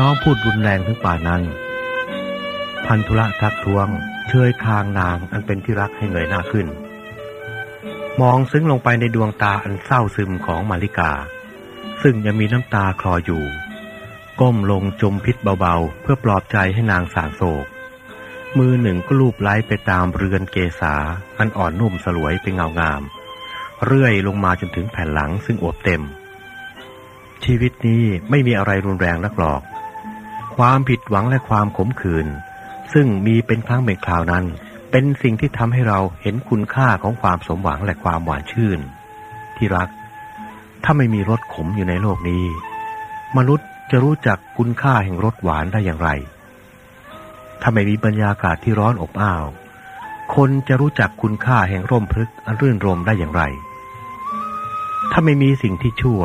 น้องพูดรุนแรงถึงป่านั้น พันธุระทักท้วง เชยคางนางอันเป็นที่รักให้เหงยหน้าขึ้น มองซึ้งลงไปในดวงตาอันเศร้าซึมของมาริกา ซึ่งยังมีน้ำตาคลออยู่ ก้มลงจมพิษเบาๆ เพื่อปลอบใจให้นางสางโศก มือหนึ่งก็ลูบไล้ไปตามเรือนเกษาอันอ่อนนุ่มสลวยเป็นเงางาม เรื่อยลงมาจนถึงแผ่นหลังซึ่งอวบเต็มชีวิตนี้ไม่มีอะไรรุนแรงนักหรอก ความผิดหวังและความขมขื่นซึ่งมีเป็นครั้งเป็นคราวนั้น เป็นสิ่งที่ทำให้เราเห็นคุณค่าของความสมหวังและความหวานชื่น ที่รัก ถ้าไม่มีรสขมอยู่ในโลกนี้ มนุษย์จะรู้จักคุณค่าแห่งรสหวานได้อย่างไร ถ้าไม่มีบรรยากาศที่ร้อนอบอ้าว คนจะรู้จักคุณค่าแห่งร่มพฤกษ์อันรื่นรมได้อย่างไร ถ้าไม่มีสิ่งที่ชั่ว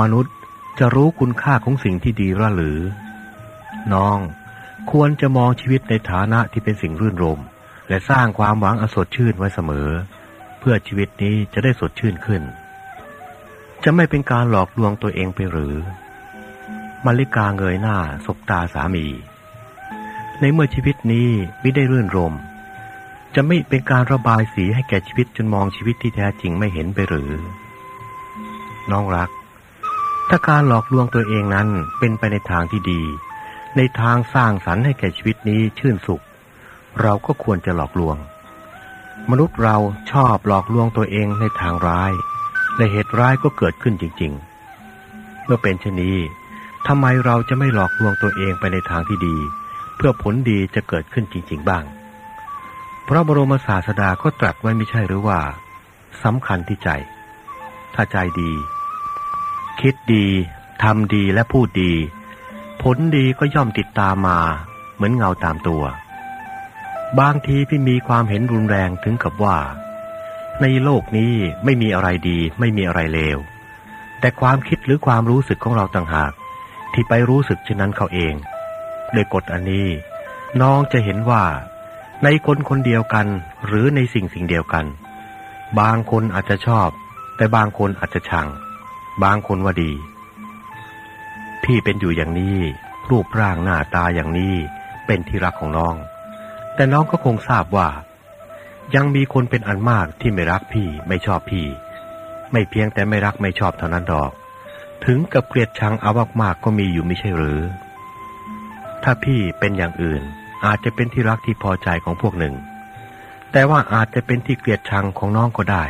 มนุษย์จะรู้คุณค่าของสิ่งที่ดีระหรือ น้อง ควรจะมองชีวิตในฐานะที่เป็นสิ่งรื่นรม และสร้างความหวังอสดชื่นไว้เสมอ เพื่อชีวิตนี้จะได้สดชื่นขึ้น จะไม่เป็นการหลอกลวงตัวเองไปหรือมาริกาเงยหน้าสบตาสามี ในเมื่อชีวิตนี้ไม่ได้รื่นรม จะไม่เป็นการระบายสีให้แก่ชีวิตจนมองชีวิตที่แท้จริงไม่เห็นไปหรือ น้องรัก ถ้าการหลอกลวงตัวเองนั้นเป็นไปในทางที่ดี ในทางสร้างสรรค์ให้แก่ชีวิตนี้ชื่นสุข เราก็ควรจะหลอกลวง มนุษย์เราชอบหลอกลวงตัวเองในทางร้าย และเหตุร้ายก็เกิดขึ้นจริง ๆ เมื่อเป็นเช่นนี้ทำไมเราจะไม่หลอกลวงตัวเองไปในทางที่ดี เพื่อผลดีจะเกิดขึ้นจริง ๆ บ้าง พระบรมศาสดาก็ตรัสไว้ไม่ใช่หรือว่าสำคัญที่ใจ ถ้าใจดี คิดดีทำดีและพูดดี ผลดีก็ย่อมติดตามมาเหมือนเงาตามตัว บางทีพี่มีความเห็นรุนแรงถึงกับว่า ในโลกนี้ไม่มีอะไรดีไม่มีอะไรเลว แต่ความคิดหรือความรู้สึกของเราต่างหาก ที่ไปรู้สึกเช่นนั้นเขาเองโดยกฎอันนี้ น้องจะเห็นว่า ในคนคนเดียวกันหรือในสิ่งสิ่งเดียวกัน บางคนอาจจะชอบ แต่บางคนอาจจะชัง บางคนว่าดี พี่เป็นอยู่อย่างนี้ รูปร่างหน้าตาอย่างนี้ เป็นที่รักของน้อง แต่น้องก็คงทราบว่า ยังมีคนเป็นอันมากที่ไม่รักพี่ไม่ชอบพี่ ไม่เพียงแต่ไม่รักไม่ชอบเท่านั้นดอก ถึงกับเกลียดชังเอามากๆก็มีอยู่ไม่ใช่หรือ ถ้าพี่เป็นอย่างอื่น อาจจะเป็นที่รักที่พอใจของพวกหนึ่ง แต่ว่าอาจจะเป็นที่เกลียดชังของน้องก็ได้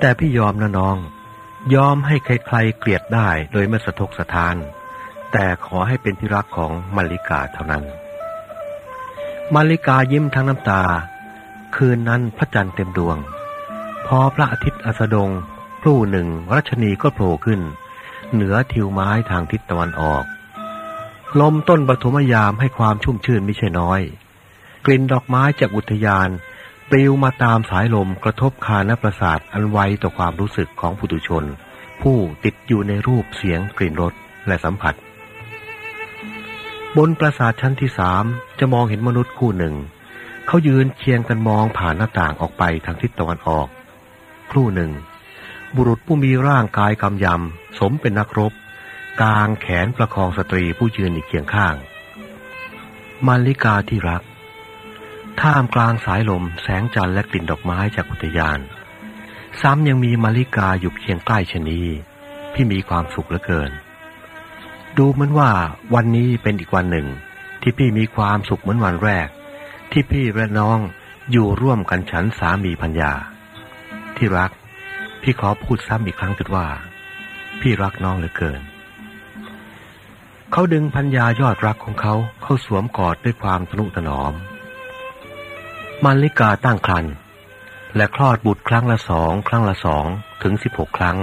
แต่พี่ยอมนะน้อง ยอมให้ใครๆเกลียดได้โดยไม่สะทกสะทาน แต่ขอให้เป็นที่รักของมาริกาเท่านั้น มาริกายิ้มทั้งน้ำตา คืนนั้นพระจันทร์เต็มดวง พอพระอาทิตย์อัสดงครู่หนึ่งรัชนีก็โผล่ขึ้น เหนือทิวไม้ทางทิศตะวันออก ลมต้นปฐมยามให้ความชุ่มชื่นไม่ใช่น้อย กลิ่นดอกไม้จากอุทยาน ปลิวมาตามสายลมกระทบคานประสาทอันไวต่อความรู้สึกของผู้ตุชน ผู้ติดอยู่ในรูปเสียงกลิ่นรสและสัมผัส บนปราสาทชั้นที่สามจะมองเห็นมนุษย์คู่หนึ่ง เขายืนเคียงกันมองผ่านหน้าต่างออกไปทางทิศตะวันออก ครู่หนึ่ง บุรุษผู้มีร่างกายกำยำ สมเป็นนักรบกางแขนประคองสตรีผู้ยืนอีกเคียงข้าง มาริกาที่รัก ท่ามกลางสายลมแสงจันทร์และกลิ่นดอกไม้จากอุทยาน ซ้ำยังมีมาริกาอยู่เคียงใกล้ชนีพี่มีความสุขเหลือเกิน ดูเหมือนว่าวันนี้เป็นอีกวันหนึ่ง ที่พี่มีความสุขเหมือนวันแรก ที่พี่และน้องอยู่ร่วมกันฉันสามีพัญญา ที่รัก พี่ขอพูดซ้ำอีกครั้งคือว่า พี่รักน้องเหลือเกิน เขาดึงพัญญายอดรักของเขาเข้าสวมกอดด้วยความทนุถนอม มาริกาตั้งครรภ์และคลอดบุตรครั้งละสองครั้งละสองถึงสิบหกครั้ง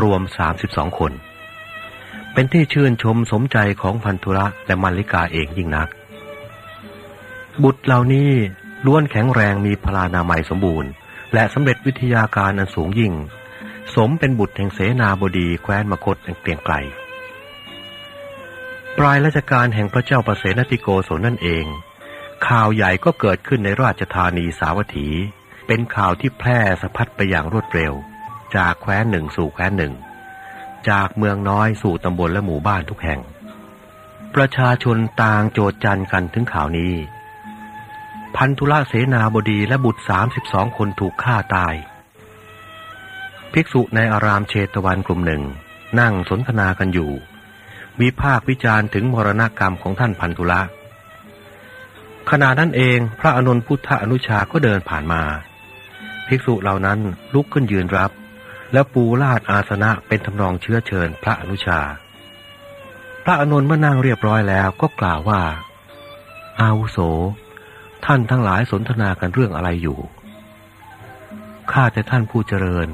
รวมสามสิบสองคน เป็นที่ชื่นชมสมใจของพันธุระและมาริกาเองยิ่งนัก บุตรเหล่านี้ล้วนแข็งแรงมีพลานามัยสมบูรณ์ และสำเร็จวิทยาการอันสูงยิ่ง สมเป็นบุตรแห่งเสนาบดีแคว้นมคตแห่งเกรียงไกลปลายราชการแห่งพระเจ้าประเสนติโกศลนั่นเอง ข่าวใหญ่ก็เกิดขึ้นในราชธานีสาวัตถี เป็นข่าวที่แพร่สะพัดไปอย่างรวดเร็ว จากแคว้นหนึ่งสู่แคว้นหนึ่ง จากเมืองน้อยสู่ตำบลและหมู่บ้านทุกแห่ง ประชาชนต่างโจดจันกันถึงข่าวนี้ พันธุละเสนาบดีและบุตรสามสิบสองคนถูกฆ่าตาย ภิกษุในอารามเชตวันกลุ่มหนึ่ง นั่งสนทนากันอยู่ วิพากวิจารณ์ถึงมรณกรรมของท่านพันธุละ ขณะนั้นเองพระอนุนพุทธอนุชาก็เดินผ่านมา ภิกษุเหล่านั้นลุกขึ้นยืนรับ แล้วปูลาดอาสนะเป็นทำนองเชื้อเชิญพระอนุชา พระอนุนเมื่อนั่งเรียบร้อยแล้วก็กล่าวว่า อาวุโส ท่านทั้งหลายสนทนากันเรื่องอะไรอยู่ข้าแต่ท่านผู้เจริญ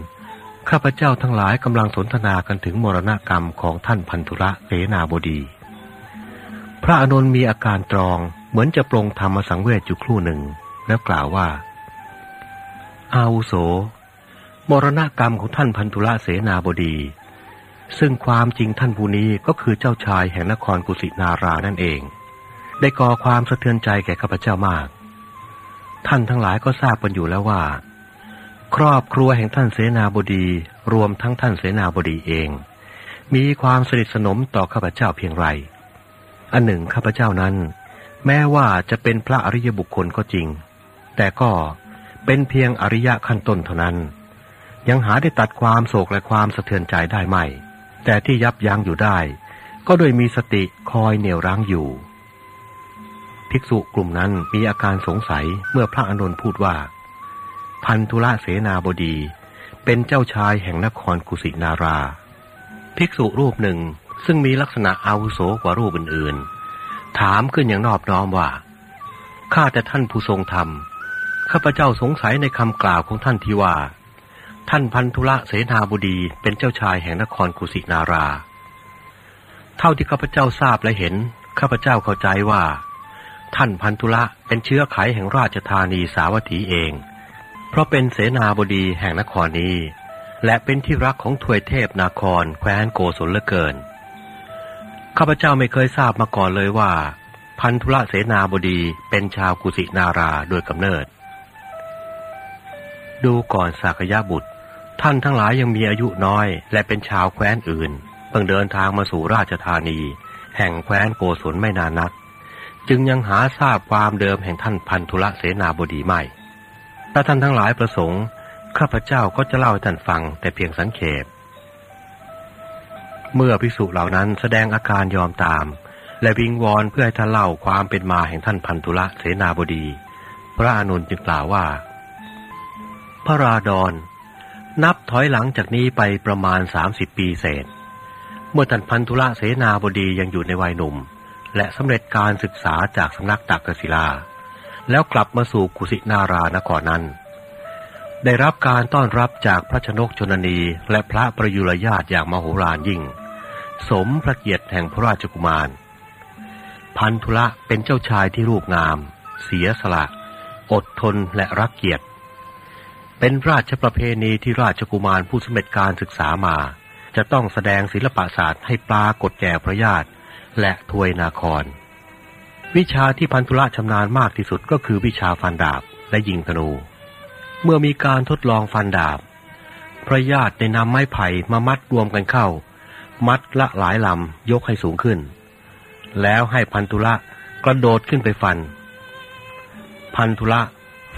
ข้าพเจ้าทั้งหลายกำลังสนทนากันถึงมรณกรรมของท่านพันธุระเสนาบดี พระอนุนมีอาการตรอง เหมือนจะปรงธรรมสังเวชอยู่ครู่หนึ่ง แล้วกล่าวว่า อาวุโส มรณกรรมของท่านพันธุระเสนาบดี ซึ่งความจริงท่านผู้นี้ก็คือเจ้าชายแห่งนครกุสินารานั่นเอง ได้ก่อความสะเทือนใจแก่ข้าพเจ้ามาก ท่านทั้งหลายก็ทราบกันอยู่แล้วว่า ครอบครัวแห่งท่านเสนาบดี รวมทั้งท่านเสนาบดีเอง มีความสนิทสนมต่อข้าพเจ้าเพียงไรอันหนึ่งข้าพเจ้านั้น แม้ว่าจะเป็นพระอริยบุคคลก็จริง แต่ก็เป็นเพียงอริยะขั้นต้นเท่านั้น ยังหาได้ตัดความโศกและความสะเทือนใจได้ไม่ แต่ที่ยับยั้งอยู่ได้ ก็โดยมีสติคอยเหนี่ยวรั้งอยู่ ภิกษุกลุ่มนั้นมีอาการสงสัยเมื่อพระอนุนพูดว่า พันธุระเสนาบดี เป็นเจ้าชายแห่งนครกุสินารา ภิกษุรูปหนึ่งซึ่งมีลักษณะอาวุโสกว่ารูปอื่นๆ ถามขึ้นอย่างนอบน้อมว่า ข้าแต่ท่านผู้ทรงธรรม ข้าพเจ้าสงสัยในคำกล่าวของท่านที่ว่า ท่านพันธุระเสนาบดีเป็นเจ้าชายแห่งนครกุสินารา เท่าที่ข้าพเจ้าทราบและเห็น ข้าพเจ้าเข้าใจว่า ท่านพันธุระเป็นเชื้อไขแห่งราชธานีสาวัตถีเอง เพราะเป็นเสนาบดีแห่งนครนี้ และเป็นที่รักของถวยเทพนาครแคว้นโกศลเหลือเกิน ข้าพเจ้าไม่เคยทราบมาก่อนเลยว่า พันธุระเสนาบดีเป็นชาวกุสินาราโดยกำเนิด ดูก่อนสากยะบุตร ท่านทั้งหลายยังมีอายุน้อย และเป็นชาวแคว้นอื่น เพิ่งเดินทางมาสู่ราชธานี แห่งแคว้นโกศลไม่นานนัก จึงยังหาทราบความเดิมแห่งท่านพันธุระเสนาบดีไม่ถ้าท่านทั้งหลายประสงค์ ข้าพเจ้าก็จะเล่าให้ท่านฟังแต่เพียงสังเขป เมื่อภิกษุเหล่านั้นแสดงอาการยอมตาม และวิงวอนเพื่อให้ท่านเล่าความเป็นมาแห่งท่านพันธุละเสนาบดี พระอนุนจึงกล่าวว่า พระราดอนนับถอยหลังจากนี้ไปประมาณสามสิบปีเศษ เมื่อท่านพันธุละเสนาบดียังอยู่ในวัยหนุ่ม และสำเร็จการศึกษาจากสำนักตักกศิลา แล้วกลับมาสู่กุสินารานครนั้น ได้รับการต้อนรับจากพระชนกชนนีและพระประยุรญาติอย่างมโหฬารยิ่ง สมพระเกียรติแห่งพระราชกุมาร พันธุละเป็นเจ้าชายที่รูปงาม เสียสละ อดทนและรักเกียรติ เป็นราชประเพณีที่ราชกุมารผู้สำเร็จการศึกษามา จะต้องแสดงศิลปศาสตร์ให้ปรากฏแก่พระญาติและทวยนาคร วิชาที่พันธุละชำนาญมากที่สุดก็คือวิชาฟันดาบและยิงธนู เมื่อมีการทดลองฟันดาบพระญาติได้นำไม้ไผ่มามัดรวมกันเข้า มัดละหลายลำยกให้สูงขึ้น แล้วให้พันธุละกระโดดขึ้นไปฟัน พันธุละ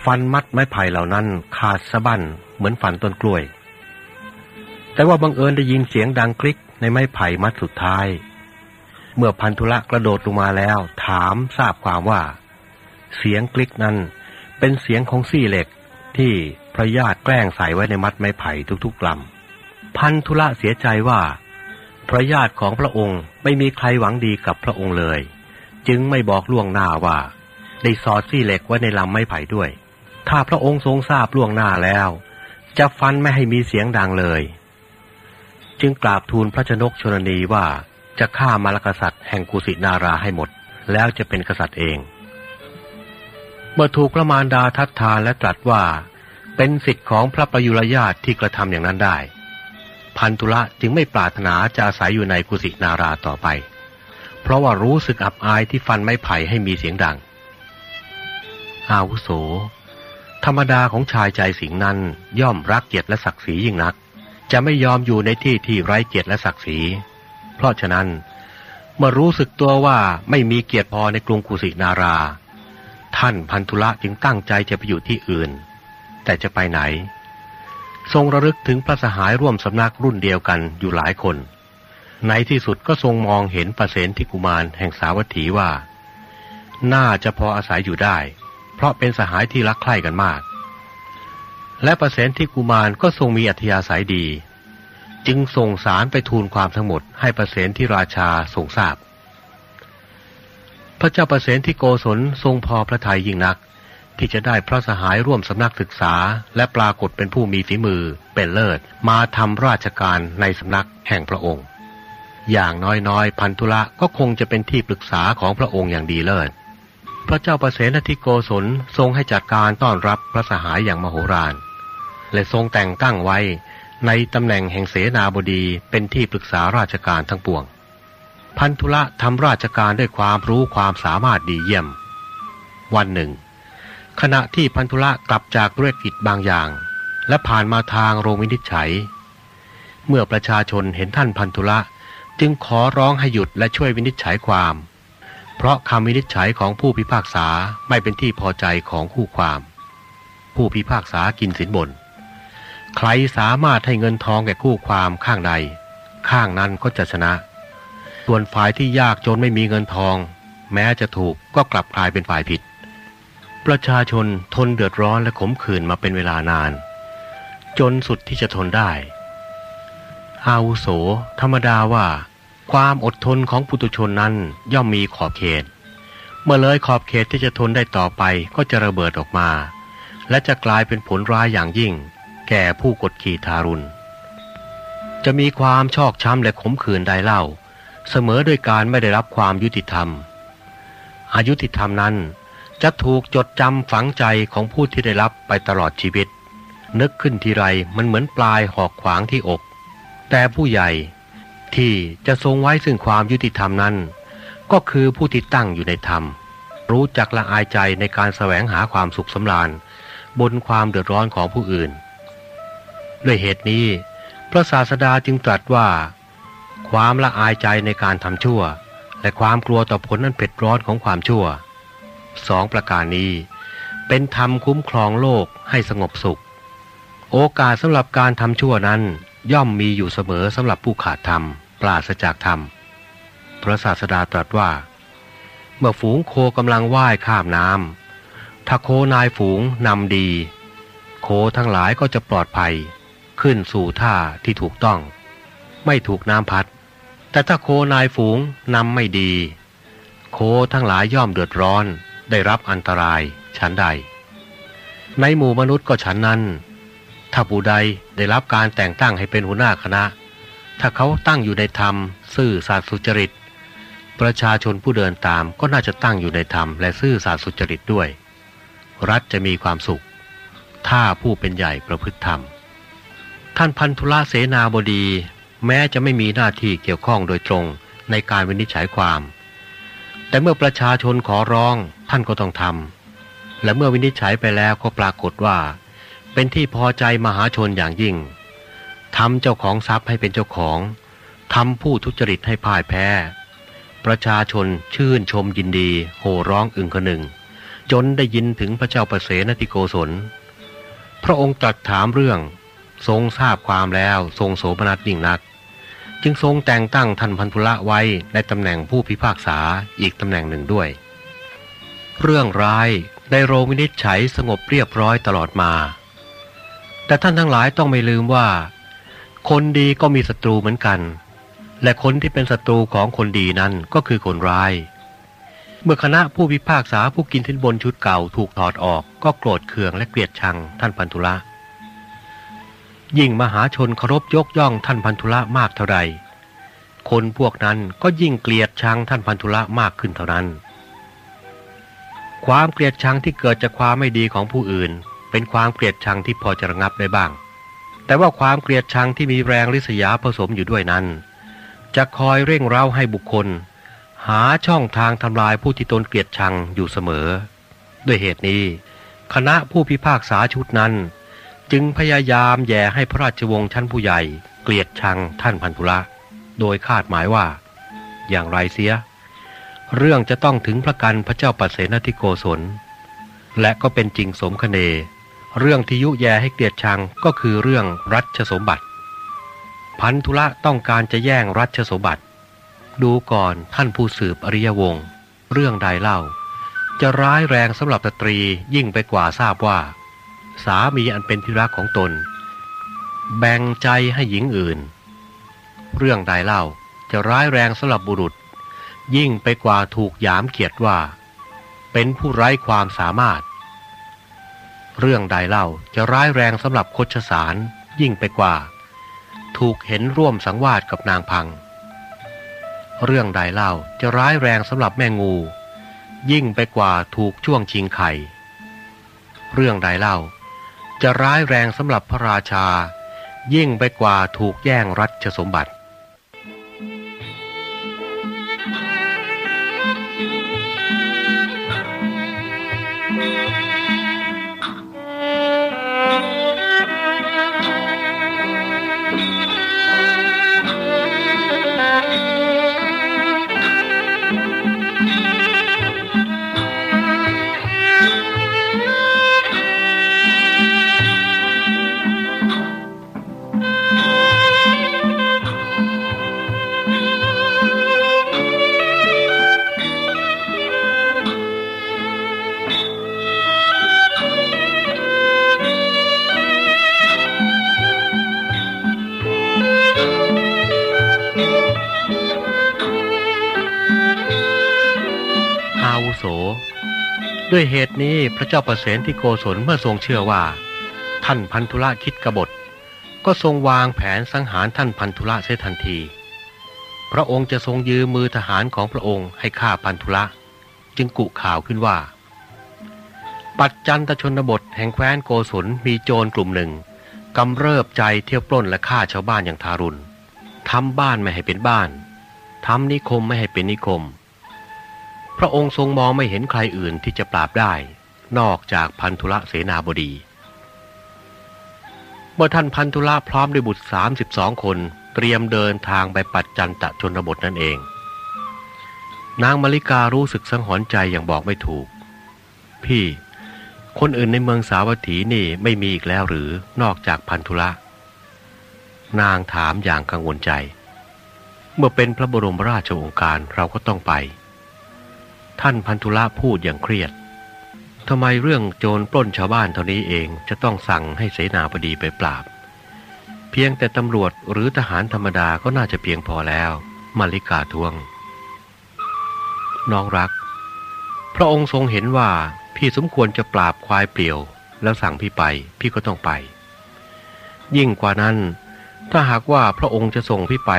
ฟันมัดไม้ไผ่เหล่านั้นขาดสะบั้นเหมือนฟันต้นกล้วย แต่ว่าบังเอิญได้ยินเสียงดังคลิกในไม้ไผ่มัดสุดท้าย เมื่อพันธุละกระโดดลงมาแล้ว ถามทราบความว่า เสียงคลิกนั้นเป็นเสียงของซี่เหล็กที่พระญาติแกล้งใส่ไว้ในมัดไม้ไผ่ทุกๆลำพันธุละเสียใจว่า พระญาติของพระองค์ไม่มีใครหวังดีกับพระองค์เลย จึงไม่บอกล่วงหน้าว่า ได้สอดซี่เหล็กไว้ในลำไม้ไผ่ด้วย ถ้าพระองค์ทรงทราบล่วงหน้าแล้ว จะฟันไม่ให้มีเสียงดังเลย จึงกราบทูลพระชนกชนนีว่าจะฆ่ามารกษัตริย์แห่งกุสินาราให้หมด แล้วจะเป็นกษัตริย์เอง เมื่อถูกพระมารดาทัดทานและตรัสว่า เป็นสิทธิ์ของพระประยุรญาติที่กระทำอย่างนั้นได้ พันธุละจึงไม่ปรารถนาจะอาศัยอยู่ในกุสินาราต่อไป เพราะว่ารู้สึกอับอายที่ฟันไม้ไผ่ให้มีเสียงดัง อาวุโส ธรรมดาของชายใจสิงนั้นย่อมรักเกียรติและศักดิ์ศรียิ่งนัก จะไม่ยอมอยู่ในที่ที่ไร้เกียรติและศักดิ์ศรี เพราะฉะนั้น เมื่อรู้สึกตัวว่าไม่มีเกียรติพอในกรุงกุสินารา ท่านพันธุละจึงตั้งใจจะไปอยู่ที่อื่น แต่จะไปไหน ทรงระลึกถึงพระสหายร่วมสำนักรุ่นเดียวกันอยู่หลายคน ในที่สุดก็ทรงมองเห็นประเสนที่กุมารแห่งสาวัตถีว่า น่าจะพออาศัยอยู่ได้ เพราะเป็นสหายที่รักใคร่กันมาก และประเสนที่กุมารก็ทรงมีอัธยาศัยดี จึงส่งสารไปทูลความทั้งหมดให้ประเสนที่ราชาทรงทราบพระเจ้าประเสนที่โกศลทรงพอพระทัยยิ่งนัก ที่จะได้พระสหายร่วมสำนักศึกษา และปรากฏเป็นผู้มีฝีมือเป็นเลิศ มาทำราชการในสำนักแห่งพระองค์ อย่างน้อยๆ พันธุละก็คงจะเป็นที่ปรึกษาของพระองค์อย่างดีเลิศ พระเจ้าประเสนทิโกศลทรงให้จัดการต้อนรับพระสหายอย่างมโหฬารและทรงแต่งตั้งไว้ในตำแหน่งแห่งเสนาบดีเป็นที่ปรึกษาราชการทั้งปวง พันธุละทำราชการด้วยความรู้ความสามารถดีเยี่ยม วันหนึ่ง ขณะที่พันธุละกลับจากธุรกิจบางอย่าง และผ่านมาทางโรงวินิจฉัย เมื่อประชาชนเห็นท่านพันธุละจึงขอร้องให้หยุดและช่วยวินิจฉัยความ เพราะคำวินิจฉัยของผู้พิพากษาไม่เป็นที่พอใจของคู่ความ ผู้พิพากษากินสินบน ใครสามารถให้เงินทองแก่คู่ความข้างใด ข้างนั้นก็จะชนะ ส่วนฝ่ายที่ยากจนไม่มีเงินทอง แม้จะถูกก็กลับกลายเป็นฝ่ายผิด ประชาชนทนเดือดร้อนและขมขื่นมาเป็นเวลานาน จนสุดที่จะทนได้ อาวุโส ธรรมดาว่า ความอดทนของปุตุชนนั้นย่อมมีขอบเขต เมื่อเลยขอบเขตที่จะทนได้ต่อไปก็จะระเบิดออกมา และจะกลายเป็นผลร้ายอย่างยิ่ง แก่ผู้กดขี่ทารุณ จะมีความชอกช้ำและขมขื่นใดเล่า เสมอด้วยการไม่ได้รับความยุติธรรมอายุติธรรมนั้น จะถูกจดจำฝังใจของผู้ที่ได้รับไปตลอดชีวิต นึกขึ้นทีไรมันเหมือนปลายหอกขวางที่อก แต่ผู้ใหญ่ที่จะทรงไว้ซึ่งความยุติธรรมนั้น ก็คือผู้ที่ตั้งอยู่ในธรรม รู้จักละอายใจในการแสวงหาความสุขสำราญ บนความเดือดร้อนของผู้อื่น ด้วยเหตุนี้ พระศาสดาจึงตรัสว่า ความละอายใจในการทำชั่ว และความกลัวต่อผลนั้นเผ็ดร้อนของความชั่ว สองประการนี้ เป็นธรรมคุ้มครองโลกให้สงบสุข โอกาสสำหรับการทำชั่วนั้นย่อมมีอยู่เสมอสำหรับผู้ขาดธรรม ปราศจากธรรม พระศาสดาตรัสว่า เมื่อฝูงโคกำลังว่ายข้ามน้ำถ้าโคนายฝูงนำดี โคทั้งหลายก็จะปลอดภัย ขึ้นสู่ท่าที่ถูกต้อง ไม่ถูกน้ำพัด แต่ถ้าโคนายฝูงนำไม่ดี โคทั้งหลายย่อมเดือดร้อน ได้รับอันตรายชั้นใด ในหมู่มนุษย์ก็ฉันนั้น ถ้าผู้ใดได้รับการแต่งตั้งให้เป็นหัวหน้าคณะ ถ้าเขาตั้งอยู่ในธรรม ซื่อสัตย์สุจริต ประชาชนผู้เดินตามก็น่าจะตั้งอยู่ในธรรมและซื่อสัตย์สุจริตด้วย รัฐจะมีความสุข ถ้าผู้เป็นใหญ่ประพฤติธรรม ท่านพันธุละเสนาบดี แม้จะไม่มีหน้าที่เกี่ยวข้องโดยตรงในการวินิจฉัยความ แต่เมื่อประชาชนขอร้อง ท่านก็ต้องทำและเมื่อวินิจฉัยไปแล้วก็ปรากฏว่า เป็นที่พอใจมหาชนอย่างยิ่งทำเจ้าของทรัพย์ให้เป็นเจ้าของทำผู้ทุจริตให้พ่ายแพ้ ประชาชนชื่นชมยินดี โห่ร้องอึงกระหนึ่ง จนได้ยินถึงพระเจ้าประเสนติโกศล พระองค์ตรัสถามเรื่อง ทรงทราบความแล้วทรงโสมนัสยิ่งนัก จึงทรงแต่งตั้งท่านพันธุละไว้ในตำแหน่งผู้พิพากษาอีกตำแหน่งหนึ่งด้วย เรื่องร้ายในโรงวินิจฉัยสงบเรียบร้อยตลอดมา แต่ท่านทั้งหลายต้องไม่ลืมว่า คนดีก็มีศัตรูเหมือนกัน และคนที่เป็นศัตรูของคนดีนั้นก็คือคนร้าย เมื่อคณะผู้พิพากษาผู้กินทินบนชุดเก่าถูกถอดออกก็โกรธเคืองและเกลียดชังท่านพันธุละยิ่งมหาชนเคารพยกย่องท่านพันธุละมากเท่าใดคนพวกนั้นก็ยิ่งเกลียดชังท่านพันธุละมากขึ้นเท่านั้น ความเกลียดชังที่เกิดจากความไม่ดีของผู้อื่น เป็นความเกลียดชังที่พอจะระงับได้บ้าง แต่ว่าความเกลียดชังที่มีแรงริษยาผสมอยู่ด้วยนั้น จะคอยเร่งเร้าให้บุคคล หาช่องทางทำลายผู้ที่ตนเกลียดชังอยู่เสมอ ด้วยเหตุนี้ คณะผู้พิพากษาชุดนั้น จึงพยายามแย่ให้พระราชวงศ์ชั้นผู้ใหญ่ เกลียดชังท่านพันธุละโดยคาดหมายว่า อย่างไรเสีย เรื่องจะต้องถึงพระกันพระเจ้าปัสเสนทิโกศล และก็เป็นจริงสมคเน เรื่องที่ยุแยให้เกลียดชังก็คือเรื่องรัชสมบัติ พันธุละต้องการจะแย่งรัชสมบัติ ดูก่อนท่านผู้สืบอริยวงศ์เรื่องใดเล่า จะร้ายแรงสำหรับสตรียิ่งไปกว่าทราบว่า สามีอันเป็นที่รักของตน แบ่งใจให้หญิงอื่น เรื่องใดเล่าจะร้ายแรงสำหรับบุรุษ ยิ่งไปกว่าถูกยามเกียดว่า เป็นผู้ไร้ความสามารถ เรื่องใดเล่าจะร้ายแรงสำหรับคชสารยิ่งไปกว่า ถูกเห็นร่วมสังวาสกับนางพัง เรื่องใดเล่าจะร้ายแรงสำหรับแม่งู ยิ่งไปกว่าถูกช่วงชิงไข่ เรื่องใดเล่า จะร้ายแรงสำหรับพระราชา ยิ่งไปกว่าถูกแย่งรัชสมบัติ ด้วยเหตุนี้พระเจ้าประเสนที่โกศลเมื่อทรงเชื่อว่า ท่านพันธุละคิดกบฏ ก็ทรงวางแผนสังหารท่านพันธุละเสียทันที พระองค์จะทรงยืมมือทหารของพระองค์ให้ฆ่าพันธุละ จึงกุข่าวขึ้นว่า ปัจจันตชนบทแห่งแคว้นโกศลมีโจรกลุ่มหนึ่งกำเริบใจเที่ยวปล้นและฆ่าชาวบ้านอย่างทารุณทำบ้านไม่ให้เป็นบ้านทำนิคมไม่ให้เป็นนิคม พระองค์ทรงมองไม่เห็นใครอื่นที่จะปราบได้ นอกจากพันธุละเสนาบดี เมื่อท่านพันธุละพร้อมด้วยบุตรสามสิบสองคนเตรียมเดินทางไปปัจจันตะชนบทนั่นเอง นางมาริการู้สึกสังหรณ์ใจอย่างบอกไม่ถูก พี่คนอื่นในเมืองสาวัตถีนี่ไม่มีอีกแล้วหรือนอกจากพันธุละนางถามอย่างกังวลใจ เมื่อเป็นพระบรมราชโองการเราก็ต้องไป ท่านพันธุละพูดอย่างเครียดทำไมเรื่องโจรปล้นชาวบ้านเท่านี้เองจะต้องสั่งให้เสนาบดีไปปราบ เพียงแต่ตำรวจหรือทหารธรรมดาก็น่าจะเพียงพอแล้ว มาริกาทวง น้องรัก พระองค์ทรงเห็นว่าพี่สมควรจะปราบควายเปลี่ยว แล้วสั่งพี่ไปพี่ก็ต้องไป ยิ่งกว่านั้น ถ้าหากว่าพระองค์จะส่งพี่ไป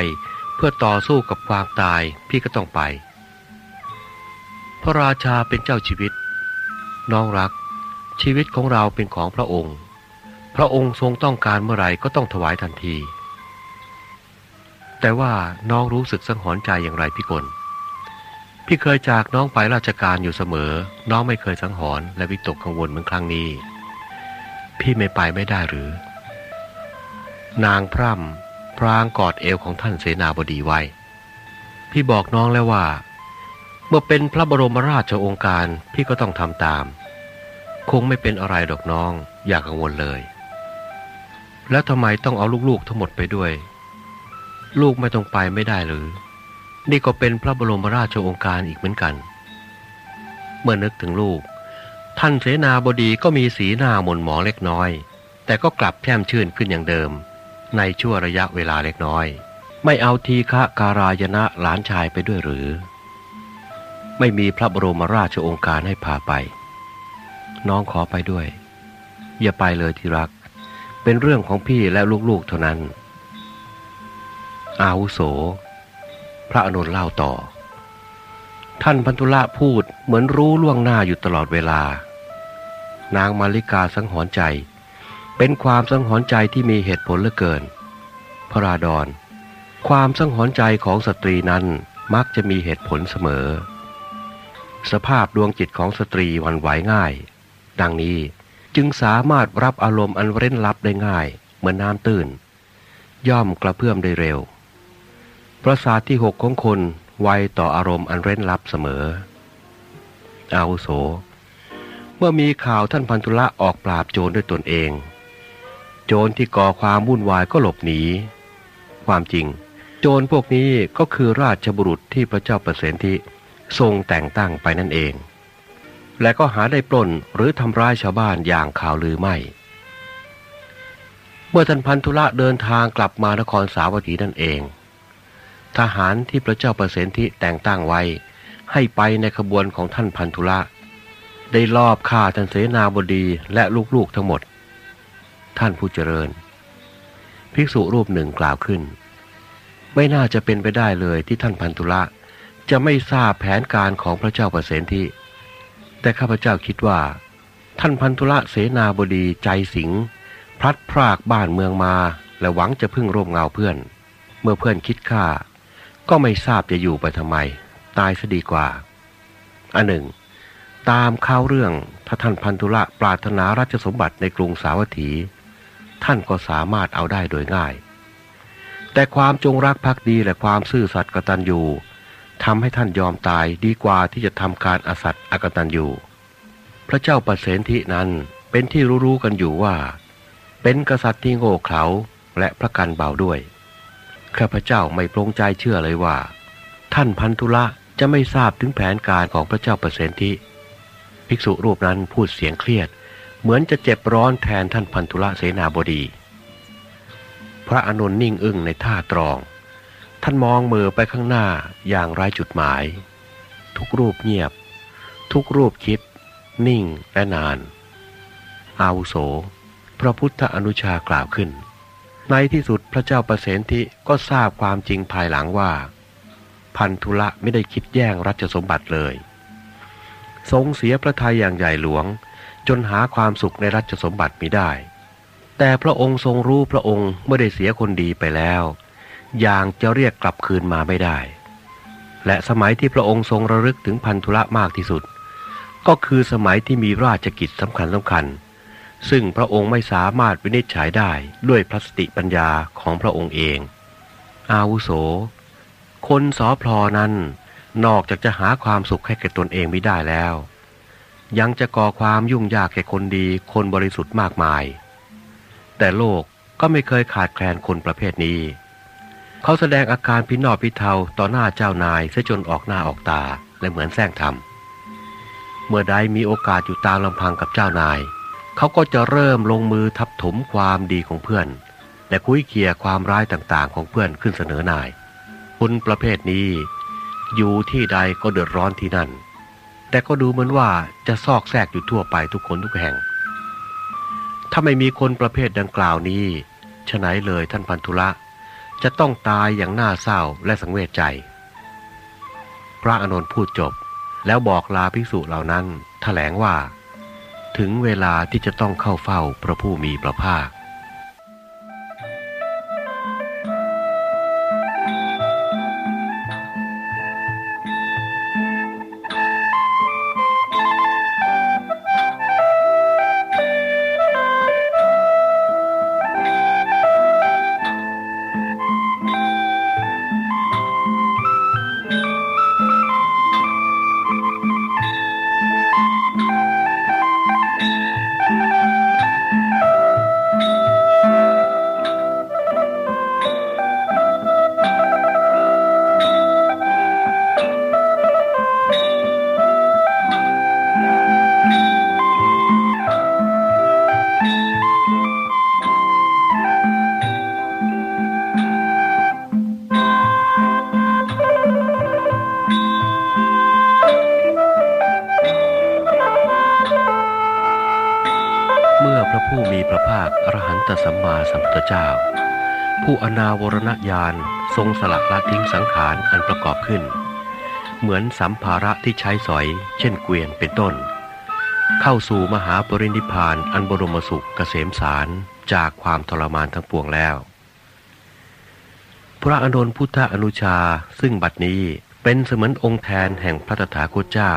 เพื่อต่อสู้กับความตายพี่ก็ต้องไป พระราชาเป็นเจ้าชีวิต น้องรัก ชีวิตของเราเป็นของพระองค์ พระองค์ทรงต้องการเมื่อไหร่ก็ต้องถวายทันที แต่ว่าน้องรู้สึกสังหรณ์ใจอย่างไรพี่กลพี่เคยจากน้องไปราชการอยู่เสมอ น้องไม่เคยสังหรณ์และวิตกกังวลเหมือนครั้งนี้ พี่ไม่ไปไม่ได้หรือ นางพร่ำพรางกอดเอวของท่านเสนาบดีไว้ พี่บอกน้องแล้วว่า เมื่อเป็นพระบรมราชโองการพี่ก็ต้องทำตาม คงไม่เป็นอะไรดอกน้อง อย่ากังวลเลย แล้วทำไมต้องเอาลูกๆทั้งหมดไปด้วย ลูกไม่ต้องไปไม่ได้หรือ นี่ก็เป็นพระบรมราชโองการอีกเหมือนกัน เมื่อนึกถึงลูก ท่านเสนาบดีก็มีสีหน้าหม่นหมองเล็กน้อย แต่ก็กลับแช่มชื่นขึ้นอย่างเดิม ในชั่วระยะเวลาเล็กน้อย ไม่เอาทีฆะการายณะหลานชายไปด้วยหรือ ไม่มีพระบรมราชองค์การให้พาไป น้องขอไปด้วย อย่าไปเลยที่รัก เป็นเรื่องของพี่และลูกๆเท่านั้น อาวุโส พระอนุนเล่าต่อ ท่านพันธุละพูดเหมือนรู้ล่วงหน้าอยู่ตลอดเวลา นางมาริกาสังหรณ์ใจ เป็นความสังหรณ์ใจที่มีเหตุผลเหลือเกิน พระราดอนความสังหรณ์ใจของสตรีนั้นมักจะมีเหตุผลเสมอ สภาพดวงจิตของสตรีวันไหวง่าย ดังนี้จึงสามารถรับอารมณ์อันเร้นลับได้ง่าย เหมือนน้ำตื้น ย่อมกระเพื่อมได้เร็ว ประสาทที่หกของคนไวต่ออารมณ์อันเร้นลับเสมอ อาวุโส เมื่อมีข่าวท่านพันธุละออกปราบโจรด้วยตนเอง โจรที่ก่อความวุ่นวายก็หลบหนี ความจริง โจรพวกนี้ก็คือราชบุรุษที่พระเจ้าประเสนทิ ทรงแต่งตั้งไปนั่นเอง และก็หาได้ปล้นหรือทำร้ายชาวบ้านอย่างข่าวลือไม่ เมื่อท่านพันธุละเดินทางกลับมานครสาวัตถีนั่นเอง ทหารที่พระเจ้าประเสนทิแต่งตั้งไว้ ให้ไปในขบวนของท่านพันธุละได้ลอบฆ่าท่านเสนาบดีและลูกๆทั้งหมด ท่านผู้เจริญ ภิกษุรูปหนึ่งกล่าวขึ้น ไม่น่าจะเป็นไปได้เลยที่ท่านพันธุละ จะไม่ทราบแผนการของพระเจ้าประเสนที่ แต่ข้าพเจ้าคิดว่า ท่านพันธุละเสนาบดีใจสิงพลัดพรากบ้านเมืองมา และหวังจะพึ่งร่มเงาเพื่อน เมื่อเพื่อนคิดฆ่า ก็ไม่ทราบจะอยู่ไปทำไม ตายซะดีกว่า อันหนึ่ง ตามข่าวเรื่องถ้าท่านพันธุละปรารถนาราชสมบัติในกรุงสาวัตถี ท่านก็สามารถเอาได้โดยง่าย แต่ความจงรักภักดีและความซื่อสัตย์กตัญญู ทำให้ท่านยอมตายดีกว่าที่จะทำการอสัตย์อกตันอยู่ พระเจ้าประเสนทินั้นเป็นที่รู้ๆกันอยู่ว่า เป็นกษัตริย์ที่โง่เขลาและพระกันเบาด้วยข้าพเจ้าไม่ปรงใจเชื่อเลยว่า ท่านพันธุละจะไม่ทราบถึงแผนการของพระเจ้าประเสนทิภิกษุรูปนั้นพูดเสียงเครียด เหมือนจะเจ็บร้อนแทนท่านพันธุละเสนาบดี พระอนุนนิ่งอึ้งในท่าตรอง ท่านมองมือไปข้างหน้าอย่างไร้จุดหมาย ทุกรูปเงียบ ทุกรูปคิด นิ่งและนาน อาวุโส พระพุทธอนุชากล่าวขึ้น ในที่สุดพระเจ้าประเสนทิก็ทราบความจริงภายหลังว่า พันธุละไม่ได้คิดแย่งรัชสมบัติเลย ทรงเสียพระทัยอย่างใหญ่หลวง จนหาความสุขในรัชสมบัติมิได้ แต่พระองค์ทรงรู้พระองค์เมื่อได้เสียคนดีไปแล้ว อย่างจะเรียกกลับคืนมาไม่ได้ และสมัยที่พระองค์ทรงระลึกถึงพันธุระมากที่สุด ก็คือสมัยที่มีราชกิจสำคัญสำคัญ ซึ่งพระองค์ไม่สามารถวินิจฉัยได้ด้วยพระสติปัญญาของพระองค์เอง อาวุโส คนสอพลอนั้นนอกจากจะหาความสุขให้แก่ตนเองไม่ได้แล้ว ยังจะก่อความยุ่งยากแก่คนดีคนบริสุทธิ์มากมาย แต่โลกก็ไม่เคยขาดแคลนคนประเภทนี้ เขาแสดงอาการพินอพิเทาต่อหน้าเจ้านายเสียจนออกหน้าออกตาและเหมือนแซงทำเมื่อใดมีโอกาสอยู่ตามลำพังกับเจ้านาย เขาก็จะเริ่มลงมือทับถมความดีของเพื่อน และคุยเคียความร้ายต่างๆ ของเพื่อนขึ้นเสนอนายคนประเภทนี้ อยู่ที่ใดก็เดือดร้อนที่นั่น แต่ก็ดูเหมือนว่าจะซอกแซกอยู่ทั่วไปทุกคนทุกแห่ง ถ้าไม่มีคนประเภทดังกล่าวนี้ฉไหนเลยท่านพันธุละ จะต้องตายอย่างน่าเศร้าและสังเวชใจ พระอานนท์พูดจบ แล้วบอกลาภิกษุเหล่านั้นถแถลงว่า ถึงเวลาที่จะต้องเข้าเฝ้าพระผู้มีพระภาค อนาวรณญาณทรงสลักละทิ้งสังขารอันประกอบขึ้น เหมือนสัมภาระที่ใช้สอย เช่นเกวียนเป็นต้น เข้าสู่มหาปรินิพานอันบรมสุขเกษมสารจากความทรมานทั้งปวงแล้ว พระอนุนพุทธอนุชาซึ่งบัดนี้เป็นเสมือนองค์แทนแห่งพระตถาคตเจ้า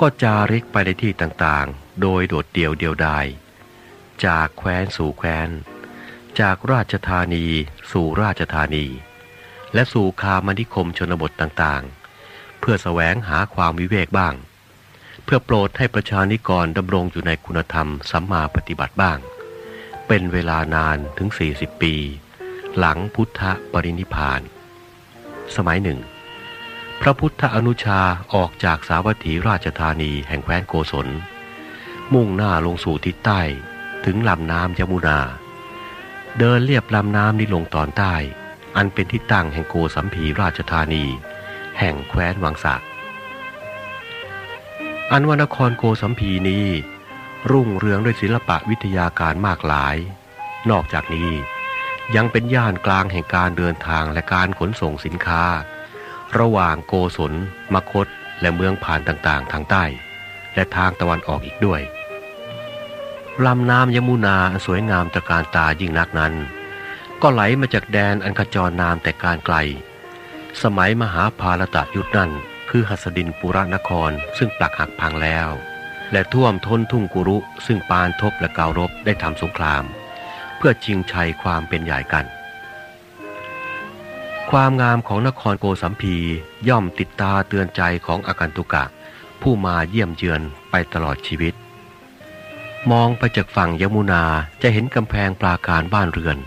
ก็จาริกไปในที่ต่างๆ โดยโดดเดี่ยวเดียวดาย จากแคว้นสู่แคว้น จากราชธานีสู่ราชธานี และสู่คามนิคมชนบทต่างๆ เพื่อแสวงหาความวิเวกบ้าง เพื่อโปรดให้ประชานิกรดำรงอยู่ในคุณธรรมสัมมาปฏิบัติบ้าง เป็นเวลานานถึง 40 ปี หลังพุทธปรินิพาน สมัยหนึ่ง พระพุทธอนุชาออกจากสาวัตถีราชธานีแห่งแคว้นโกศล มุ่งหน้าลงสู่ทิศใต้ถึงลำน้ำยมุนา เดินเลียบลำน้ำนี้ลงตอนใต้ อันเป็นที่ตั้งแห่งโกสัมพีราชธานี แห่งแคว้นวังสะอันวนครโกสัมพีนี้ รุ่งเรืองด้วยศิลปะวิทยาการมากหลาย นอกจากนี้ยังเป็นย่านกลางแห่งการเดินทางและการขนส่งสินค้า ระหว่างโกศลมคต และเมืองผ่านต่างๆ ทางใต้ และทางตะวันออกอีกด้วย ลำน้ำยมุนาสวยงามตระการตายิ่งนักนั้น ก็ไหลมาจากแดนอันขจรนามแต่การไกล สมัยมหาภารตยุทธนั่น คือหัสดินปุรนครซึ่งปลักหักพังแล้ว และท่วมท้นทุ่งกุรุซึ่งปานทบและเการบได้ทำสงคราม เพื่อชิงชัยความเป็นใหญ่กัน ความงามของนครโกสัมพีย่อมติดตาเตือนใจของอากันตุกะ ผู้มาเยี่ยมเยือนไปตลอดชีวิต มองไปจากฝั่งยมุนาจะเห็นกำแพงปราการบ้านเรือน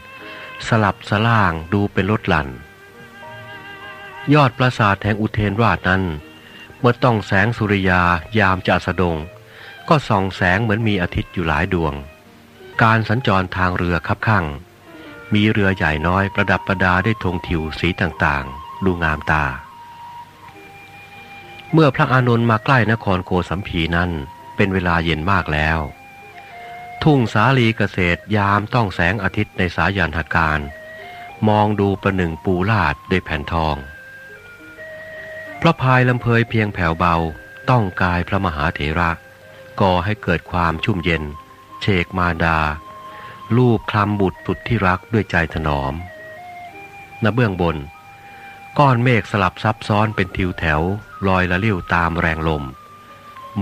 สลับสล่างดูเป็นรถหลัน ยอดปราสาทแห่งอุเทนราชนั้น เมื่อต้องแสงสุริยายามจะสะดง ก็ส่องแสงเหมือนมีอาทิตย์อยู่หลายดวง การสัญจรทางเรือคับข้างมีเรือใหญ่น้อยประดับประดาด้วยธงทิวสีต่างๆ ดูงามตา เมื่อพระอานนท์มาใกล้นครโกสัมพีนั้นเป็นเวลาเย็นมากแล้ว ทุ่งสาลีเกษตรยามต้องแสงอาทิตย์ในสายันหการ มองดูประหนึ่งปูลาดด้วยแผ่นทองพระพายลำเพยเพียงแผ่วเบาต้องกายพระมหาเถระก่อให้เกิดความชุ่มเย็น เชกมาดา ลูกคลำบุตรสุดที่รักด้วยใจถนอมณเบื้องบน ก้อนเมฆสลับซับซ้อนเป็นทิวแถว ลอยละเลี้ยวตามแรงลม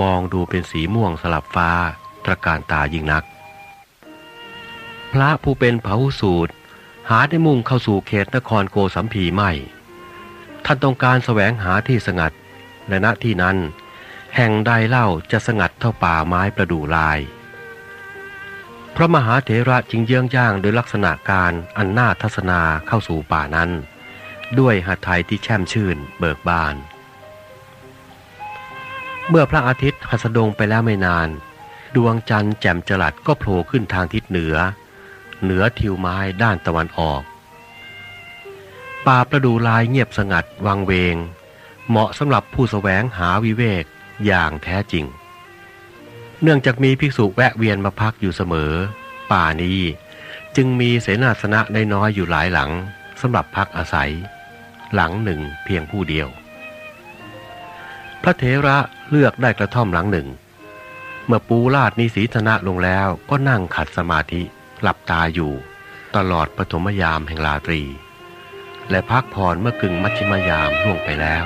มองดูเป็นสีม่วงสลับฟ้า ตระการตายิ่งนัก พระผู้เป็นเผาสูตร หาได้มุ่งเข้าสู่เขตนครโกสัมพีไม่ ท่านต้องการแสวงหาที่สงัด และณที่นั้น แห่งใดเล่าจะสงัดเท่าป่าไม้ประดู่ลาย พระมหาเถระจึงเยื่องย่างโดยลักษณะการอันน่าทัศนาเข้าสู่ป่านั้น ด้วยหัตถ์ไทยที่แช่มชื่นเบิกบานเมื่อพระอาทิตย์หัสดงไปแล้วไม่นาน ดวงจันทร์แจ่มจรัสก็โผล่ขึ้นทางทิศเหนือ เหนือทิวไม้ด้านตะวันออก ป่าประดูลายเงียบสงัดวังเวง เหมาะสำหรับผู้สแสวงหาวิเวกอย่างแท้จริง เนื่องจากมีภิกษุแวะเวียนมาพักอยู่เสมอ ป่านี้จึงมีเสนาสนะในน้อยอยู่หลายหลังสำหรับพักอาศัย หลังหนึ่งเพียงผู้เดียว พระเถระเลือกได้กระท่อมหลังหนึ่ง เมื่อปูลาดนิสีธนะลงแล้วก็นั่งขัดสมาธิหลับตาอยู่ ตลอดปฐมยามแห่งราตรี และพักผ่อนเมื่อกึ่งมัชชิมยามล่วงไปแล้ว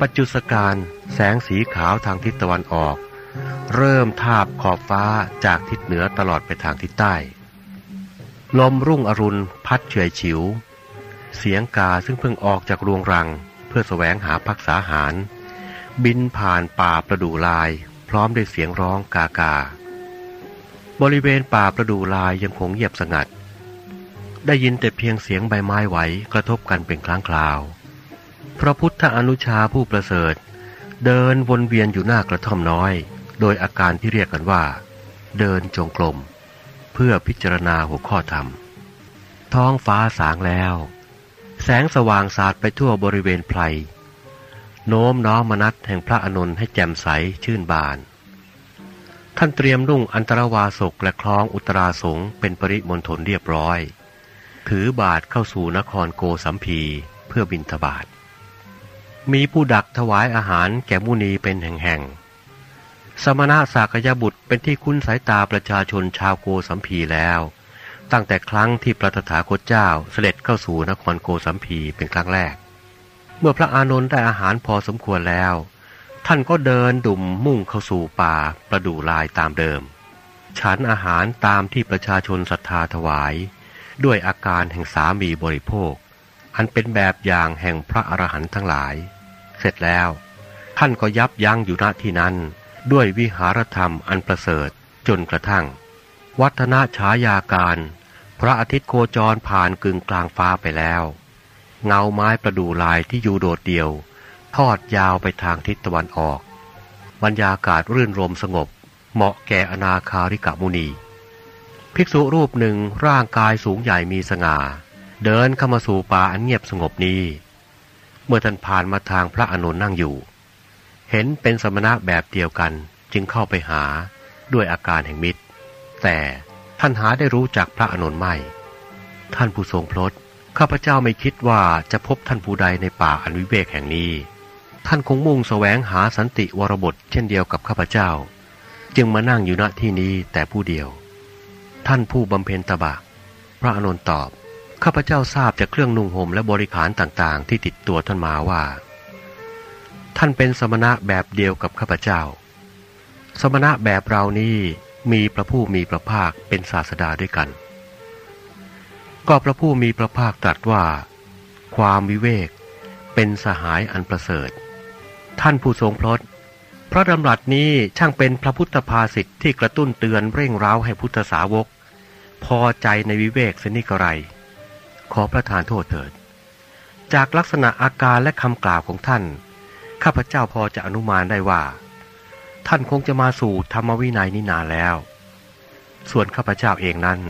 ปัจจุสการแสงสีขาวทางทิศตะวันออก เริ่มทาบขอบฟ้าจากทิศเหนือตลอดไปทางทิศใต้ ลมรุ่งอรุณพัดเฉยฉิว เสียงกาซึ่งเพิ่งออกจากรวงรัง เพื่อสแสวงหาพักษาหาร บินผ่านป่าประดูลาย พร้อมด้วยเสียงร้องกากา บริเวณป่าประดูลายยังคงเงียบสงัด ได้ยินแต่เพียงเสียงใบไม้ไหวกระทบกันเป็นครั้งคราว พระพุทธอนุชาผู้ประเสริฐ เดินวนเวียนอยู่หน้ากระท่อมน้อย โดยอาการที่เรียกกันว่า เดินจงกรมเพื่อพิจารณาหัวข้อธรรม ท้องฟ้าสางแล้ว แสงสว่างสาดไปทั่วบริเวณไพรโน้มน้อมมนัตแห่งพระอนุนให้แจ่มใสชื่นบาน ท่านเตรียมรุ่งอันตรวาสกและคล้องอุตราสงเป็นปริมณฑลเรียบร้อย ถือบาทเข้าสู่นครโกสัมพีเพื่อบินทบาท มีผู้ดักถวายอาหารแก่มุนีเป็นแห่งๆ สมณะสากยบุตรเป็นที่คุ้นสายตาประชาชนชาวโกสัมพีแล้ว ตั้งแต่ครั้งที่พระตถาคตเจ้าเสด็จเข้าสู่นครโกสัมพีเป็นครั้งแรก เมื่อพระอานนท์ได้อาหารพอสมควรแล้ว ท่านก็เดินดุ่มมุ่งเข้าสู่ป่าประดู่ลายตามเดิม ฉันอาหารตามที่ประชาชนศรัทธาถวาย ด้วยอาการแห่งสามีบริโภค อันเป็นแบบอย่างแห่งพระอรหันต์ทั้งหลาย เสร็จแล้ว ท่านก็ยับยั้งอยู่ณที่นั้น ด้วยวิหารธรรมอันประเสริฐจนกระทั่ง วัฒนฉายาการ พระอาทิตย์โคจรผ่านกึ่งกลางฟ้าไปแล้ว เงาไม้ประดู่ลายที่อยู่โดดเดี่ยว ทอดยาวไปทางทิศตะวันออก บรรยากาศรื่นรมสงบ เหมาะแก่อนาคาริกะมุนี ภิกษุรูปหนึ่งร่างกายสูงใหญ่มีสง่า เดินเข้ามาสู่ป่าอันเงียบสงบนี้ เมื่อท่านผ่านมาทางพระอนุนนั่งอยู่ เห็นเป็นสมณะแบบเดียวกันจึงเข้าไปหาด้วยอาการแห่งมิตร แต่ท่านหาได้รู้จักพระอนุนไม่ ท่านผู้ทรงพลดข้าพเจ้าไม่คิดว่าจะพบท่านผู้ใดในป่าอันวิเวกแห่งนี้ ท่านคงมุ่งแสวงหาสันติวรบทเช่นเดียวกับข้าพเจ้า จึงมานั่งอยู่ณที่นี้แต่ผู้เดียว ท่านผู้บำเพ็ญตบะ พระอนุนตอบ ข้าพเจ้าทราบจากเครื่องนุ่งห่มและบริขารต่างๆ ที่ติดตัวท่านมาว่า ท่านเป็นสมณะแบบเดียวกับข้าพเจ้า สมณะแบบเรานี้มีพระผู้มีพระภาคเป็นศาสดาด้วยกัน ก็พระผู้มีพระภาคตรัสว่า ความวิเวกเป็นสหายอันประเสริฐ ท่านผู้ทรงพลดพระดำรัสนี้ช่างเป็นพระพุทธภาษิตที่กระตุ้นเตือนเร่งร้าวให้พุทธสาวก พอใจในวิเวกสนิกไร ขอประทานโทษเถิด จากลักษณะอาการและคำกล่าวของท่าน ข้าพเจ้าพอจะอนุมานได้ว่า ท่านคงจะมาสู่ธรรมวินัยนี้นานแล้ว ส่วนข้าพเจ้าเองนั้น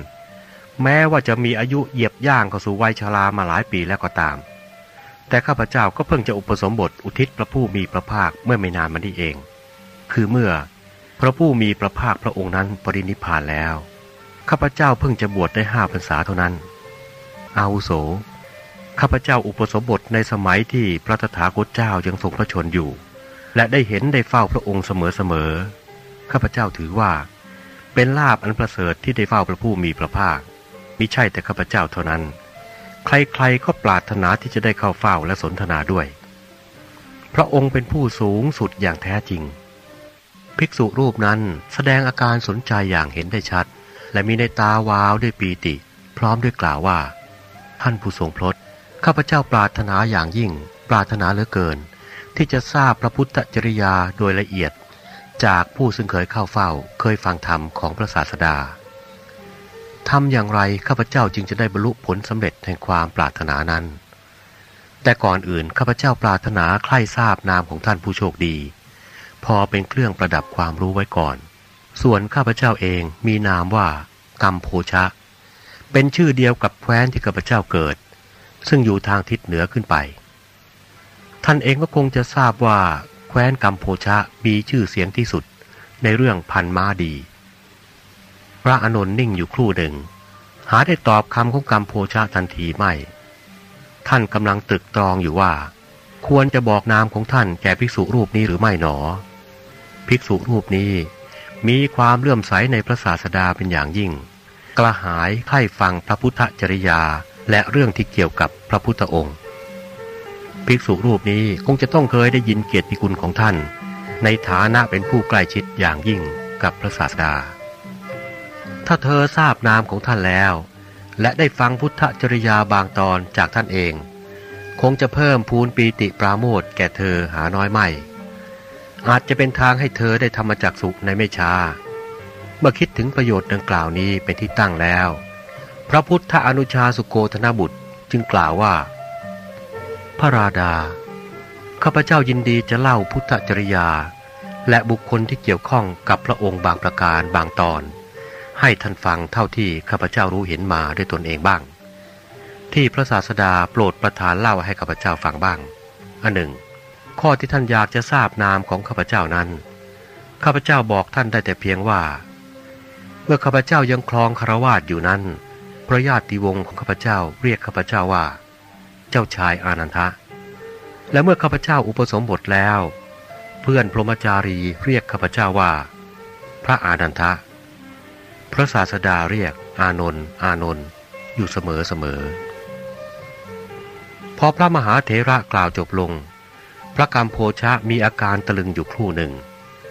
แม้ว่าจะมีอายุเหยียบย่างเข้าสู่วัยชรามาหลายปีแล้วก็ตาม แต่ข้าพเจ้าก็เพิ่งจะอุปสมบทอุทิศพระผู้มีพระภาคเมื่อไม่นานมานี้เอง คือเมื่อพระผู้มีพระภาคพระองค์นั้นปรินิพานแล้ว ข้าพเจ้าเพิ่งจะบวชได้ห้าพรรษาเท่านั้น อาวุโส ข้าพเจ้าอุปสมบทในสมัยที่พระตถาคตเจ้ายังทรงพระชนอยู่ และได้เห็นได้เฝ้าพระองค์เสมอๆข้าพเจ้าถือว่า เป็นลาบอันประเสริฐที่ได้เฝ้าพระผู้มีพระภาคมิใช่แต่ข้าพเจ้าเท่านั้น ใครๆก็ปรารถนาที่จะได้เข้าเฝ้าและสนทนาด้วย พระองค์เป็นผู้สูงสุดอย่างแท้จริง ภิกษุรูปนั้นแสดงอาการสนใจอย่างเห็นได้ชัด และมีในตาวาวด้วยปีติ พร้อมด้วยกล่าวว่า ท่านผู้ทรงพลด ข้าพเจ้าปรารถนาอย่างยิ่ง ปรารถนาเหลือเกิน ที่จะทราบพระพุทธจริยาโดยละเอียด จากผู้ซึ่งเคยเข้าเฝ้า เคยฟังธรรมของพระศาสดาทำอย่างไรข้าพเจ้าจึงจะได้บรรลุผลสำเร็จแห่งความปรารถนานั้น แต่ก่อนอื่นข้าพเจ้าปรารถนาใคร่ทราบนามของท่านผู้โชคดี พอเป็นเครื่องประดับความรู้ไว้ก่อน ส่วนข้าพเจ้าเองมีนามว่ากัมโพชะ เป็นชื่อเดียวกับแคว้นที่ข้าพเจ้าเกิด ซึ่งอยู่ทางทิศเหนือขึ้นไป ท่านเองก็คงจะทราบว่าแคว้นกัมโพชะมีชื่อเสียงที่สุดในเรื่องพันม้าดี พระอนุนนิ่งอยู่ครู่หนึ่ง หาได้ตอบคำของกัมโพชะทันทีไม่ ท่านกำลังตรึกตรองอยู่ว่า ควรจะบอกนามของท่านแก่ภิกษุรูปนี้หรือไม่หนอ ภิกษุรูปนี้มีความเลื่อมใสในพระศาสดาเป็นอย่างยิ่ง กระหายไข่ฟังพระพุทธจริยา และเรื่องที่เกี่ยวกับพระพุทธองค์ ภิกษุรูปนี้คงจะต้องเคยได้ยินเกียรติคุณของท่าน ในฐานะเป็นผู้ใกล้ชิดอย่างยิ่งกับพระศาสดา ถ้าเธอทราบนามของท่านแล้ว และได้ฟังพุทธจริยาบางตอนจากท่านเอง คงจะเพิ่มพูนปีติปราโมทแก่เธอหาน้อยไม่อาจจะเป็นทางให้เธอได้ธรรมจักสุขในไม่ช้า เมื่อคิดถึงประโยชน์ดังกล่าวนี้เป็นที่ตั้งแล้ว พระพุทธอนุชาสุโกธนบุตรจึงกล่าวว่า พระราดา ข้าพเจ้ายินดีจะเล่าพุทธจริยา และบุคคลที่เกี่ยวข้องกับพระองค์บางประการบางตอน ให้ท่านฟังเท่าที่ข้าพเจ้ารู้เห็นมาด้วยตนเองบ้าง ที่พระศาสดาโปรดประทานเล่าให้ข้าพเจ้าฟังบ้างอันหนึ่ง ข้อที่ท่านอยากจะทราบนามของข้าพเจ้านั้นข้าพเจ้าบอกท่านได้แต่เพียงว่า เมื่อข้าพเจ้ายังคลองคารวาสอยู่นั้น พระญาติวงศ์ของข้าพเจ้าเรียกข้าพเจ้าว่า เจ้าชายอานันทะ และเมื่อข้าพเจ้าอุปสมบทแล้ว เพื่อนพรหมจารีเรียกข้าพเจ้าว่า พระอานันทะ พระศาสดาเรียกอานนท์อานนท์อยู่เสมอเสมอพอพระมหาเถระกล่าวจบลง พระกรรมโพชะมีอาการตะลึงอยู่ครู่หนึ่ง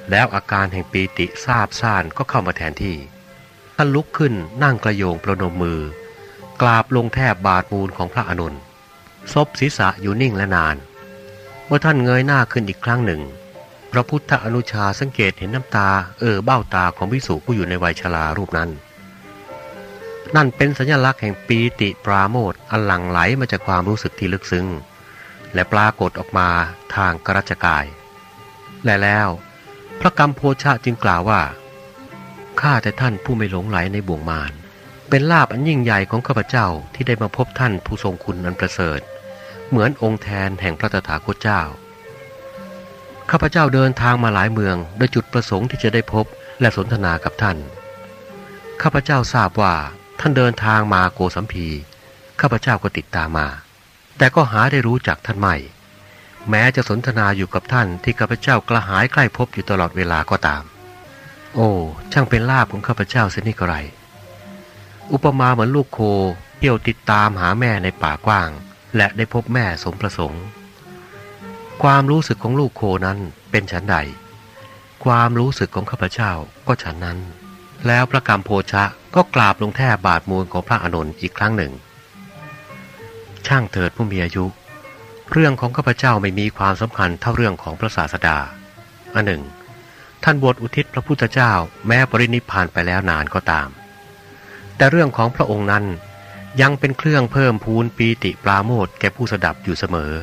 แล้วอาการแห่งปีติซาบซ่านก็เข้ามาแทนที่ ท่านลุกขึ้นนั่งกระโยงประนมมือ กราบลงแทบบาทมูลของพระอนุนซบศีรษะอยู่นิ่งและนาน เมื่อท่านเงยหน้าขึ้นอีกครั้งหนึ่ง พระพุทธอนุชาสังเกตเห็นน้ำตาเออเบ้าตาของวิสุผู้อยู่ในวัยชรารูปนั้น นั่นเป็นสัญลักษณ์แห่งปีติปราโมทอันหลั่งไหลมาจากความรู้สึกที่ลึกซึ้งและปรากฏออกมาทางกระจกาย และแล้ว พระกรรมโพชะจึงกล่าวว่า ข้าแต่ท่านผู้ไม่หลงไหลในบ่วงมาร เป็นลาบอันยิ่งใหญ่ของข้าพเจ้าที่ได้มาพบท่านผู้ทรงคุณอันประเสริฐ เหมือนองค์แทนแห่งพระตถาคตเจ้า ข้าพเจ้าเดินทางมาหลายเมืองโดยจุดประสงค์ที่จะได้พบและสนทนากับท่าน ข้าพเจ้าทราบว่าท่านเดินทางมาโกสัมพีข้าพเจ้าก็ติดตามมา แต่ก็หาได้รู้จักท่านไม่แม้จะสนทนาอยู่กับท่านที่ข้าพเจ้ากระหายใกล้พบอยู่ตลอดเวลาก็ตาม โอ้ช่างเป็นลาบของข้าพเจ้าเสียนี่ก็ไร อุปมาเหมือนลูกโคเที่ยวติดตามหาแม่ในป่ากว้าง และได้พบแม่สมประสงค์ ความรู้สึกของลูกโคนั้นเป็นฉันใด ความรู้สึกของข้าพเจ้าก็ฉันนั้น แล้วพระกรรมโพชะก็กราบลงแทบบาทมูลของพระอานนท์อีกครั้งหนึ่ง ช่างเถิดผู้มีอายุ เรื่องของข้าพเจ้าไม่มีความสำคัญเท่าเรื่องของพระศาสดาอันหนึ่ง ท่านบวชอุทิศพระพุทธเจ้าแม้ปรินิพานไปแล้วนานก็ตาม แต่เรื่องของพระองค์นั้นยังเป็นเครื่องเพิ่มพูนปีติปราโมทแก่ผู้สดับอยู่เสมอ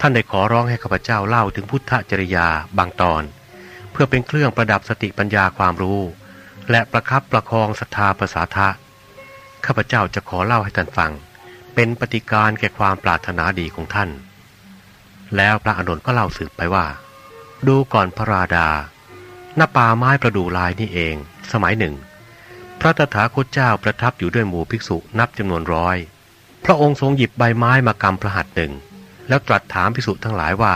ท่านได้ขอร้องให้ข้าพเจ้าเล่าถึงพุทธจริยาบางตอน เพื่อเป็นเครื่องประดับสติปัญญาความรู้ และประคับประคองศรัทธาภาษาทะข้าพเจ้าจะขอเล่าให้ท่านฟัง เป็นปฏิการแก่ความปรารถนาดีของท่าน แล้วพระอนุนก็เล่าสืบไปว่า ดูก่อนพระราดา หน้าป่าไม้ประดู่ลายนี่เอง สมัยหนึ่ง พระตถาคตเจ้าประทับอยู่ด้วยหมู่ภิกษุนับจำนวนร้อย พระองค์ทรงหยิบใบไม้มากำพระหัตถ์หนึ่ง แล้วตรัสถามภิกษุทั้งหลายว่า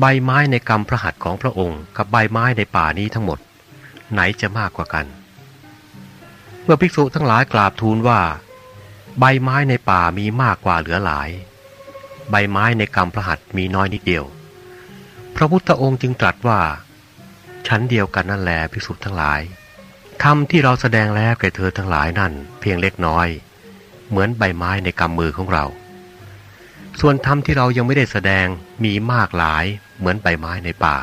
ใบไม้ในกำพระหัตถ์ของพระองค์ กับใบไม้ในป่านี้ทั้งหมด ไหนจะมากกว่ากัน เมื่อภิกษุทั้งหลายกราบทูลว่า ใบไม้ในป่ามีมากกว่าเหลือหลาย ใบไม้ในกำพระหัตถ์มีน้อยนิดเดียว พระพุทธองค์จึงตรัสว่า ชั้นเดียวกันนั่นแหละภิกษุทั้งหลายธรรมที่เราแสดงแล้วแก่เธอทั้งหลายนั่น เพียงเล็กน้อย เหมือนใบไม้ในกำมือของเรา ส่วนธรรมที่เรายังไม่ได้แสดงมีมากหลายเหมือนใบไม้ในป่า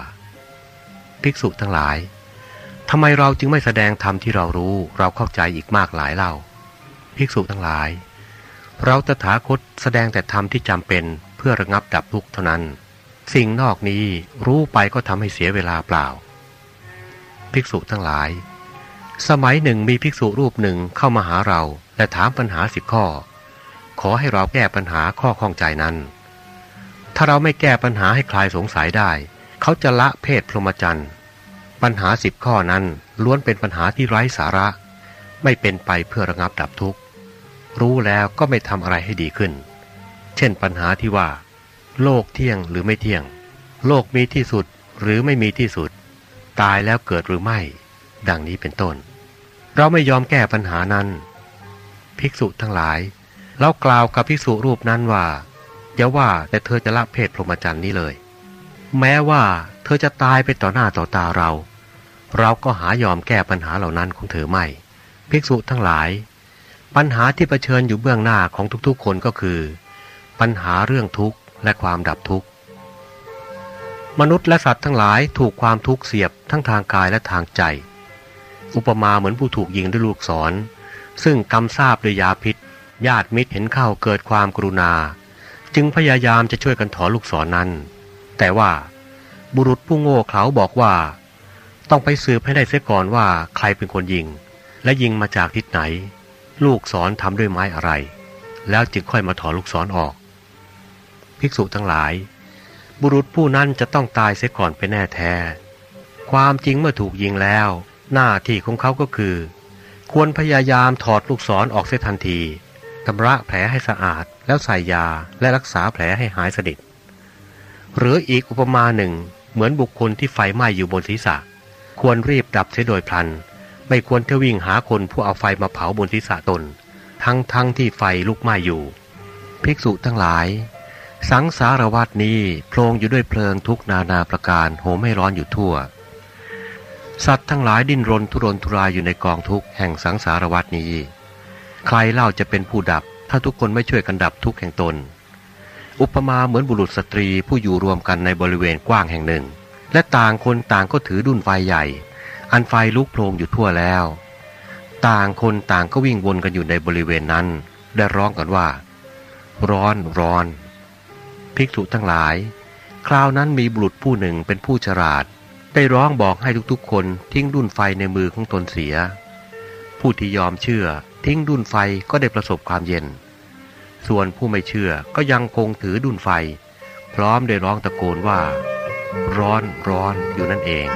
ภิกษุทั้งหลายทำไมเราจึงไม่แสดงธรรมที่เรารู้เราเข้าใจอีกมากหลายเล่า ภิกษุทั้งหลาย เราตถาคตแสดงแต่ธรรมที่จำเป็นเพื่อระงับดับทุกข์เท่านั้น สิ่งนอกนี้รู้ไปก็ทำให้เสียเวลาเปล่า ภิกษุทั้งหลาย สมัยหนึ่งมีภิกษุรูปหนึ่งเข้ามาหาเราและถามปัญหาสิบข้อ ขอให้เราแก้ปัญหาข้อข้องใจนั้น ถ้าเราไม่แก้ปัญหาให้คลายสงสัยได้ เขาจะละเพศพรหมจรรย์ ปัญหาสิบข้อนั้นล้วนเป็นปัญหาที่ไร้สาระ ไม่เป็นไปเพื่อระงับดับทุกข์ รู้แล้วก็ไม่ทำอะไรให้ดีขึ้น เช่นปัญหาที่ว่า โลกเที่ยงหรือไม่เที่ยง โลกมีที่สุดหรือไม่มีที่สุด ตายแล้วเกิดหรือไม่ ดังนี้เป็นต้น เราไม่ยอมแก้ปัญหานั้น ภิกษุทั้งหลาย เรากล่าวกับภิกษุรูปนั้นว่าอย่าว่าแต่เธอจะละเพศพรหมจรรย์นี้เลย แม้ว่าเธอจะตายไปต่อหน้าต่อตาเรา เราก็หายอมแก้ปัญหาเหล่านั้นของเธอไม่ ภิกษุทั้งหลาย ปัญหาที่เผชิญอยู่เบื้องหน้าของทุกๆคนก็คือ ปัญหาเรื่องทุกข์และความดับทุกข์ มนุษย์และสัตว์ทั้งหลายถูกความทุกข์เสียบทั้งทางกายและทางใจ อุปมาเหมือนผู้ถูกยิงด้วยลูกศร ซึ่งกำทราบด้วยยาพิษ ญาติมิตรเห็นเข้าเกิดความกรุณา จึงพยายามจะช่วยกันถอนลูกศรนนั้น แต่ว่า บุรุษผู้โง่เขลาบอกว่า ต้องไปสืบให้ได้เสียก่อนว่าใครเป็นคนยิง และยิงมาจากทิศไหน ลูกศรทำด้วยไม้อะไร แล้วจึงค่อยมาถอนลูกศรอออก ภิกษุทั้งหลาย บุรุษผู้นั้นจะต้องตายเสียก่อนไปแน่แท้ ความจริงเมื่อถูกยิงแล้ว หน้าที่ของเขาก็คือ ควรพยายามถอดลูกศรอออกเสียทันทีชำระแผลให้สะอาดแล้วใส่ยาและรักษาแผลให้หายสนิทหรืออีกอุปมาหนึ่งเหมือนบุคคลที่ไฟไหม้อยู่บนศีรษะ ควรรีบดับเสียโดยพลัน ไม่ควรจะวิ่งหาคนผู้เอาไฟมาเผาบนศีรษะตน ทั้งทั้งที่ไฟลุกไหม้อยู่ ภิกษุทั้งหลาย สังสารวัตนี้โพลงอยู่ด้วยเพลิงทุกนานาประการโหมให้ร้อนอยู่ทั่ว สัตว์ทั้งหลายดิ้นรนทุรนทุรายอยู่ในกองทุกข์แห่งสังสารวัตนี้ ใครเล่าจะเป็นผู้ดับ ถ้าทุกคนไม่ช่วยกันดับทุกข์แห่งตน อุปมาเหมือนบุรุษสตรีผู้อยู่รวมกันในบริเวณกว้างแห่งหนึ่ง และต่างคนต่างก็ถือดุนไฟใหญ่ อันไฟลุกโพลงอยู่ทั่วแล้ว ต่างคนต่างก็วิ่งวนกันอยู่ในบริเวณนั้น ได้ร้องกันว่า ร้อนร้อน ภิกษุทั้งหลาย คราวนั้นมีบุรุษผู้หนึ่งเป็นผู้ฉลาด ได้ร้องบอกให้ทุกๆคนทิ้งดุนไฟในมือของตนเสีย ผู้ที่ยอมเชื่อทิ้งดุนไฟก็ได้ประสบความเย็น ส่วนผู้ไม่เชื่อก็ยังคงถือดุนไฟ พร้อมได้ร้องตะโกนว่า ร้อนร้อนอยู่นั่นเอง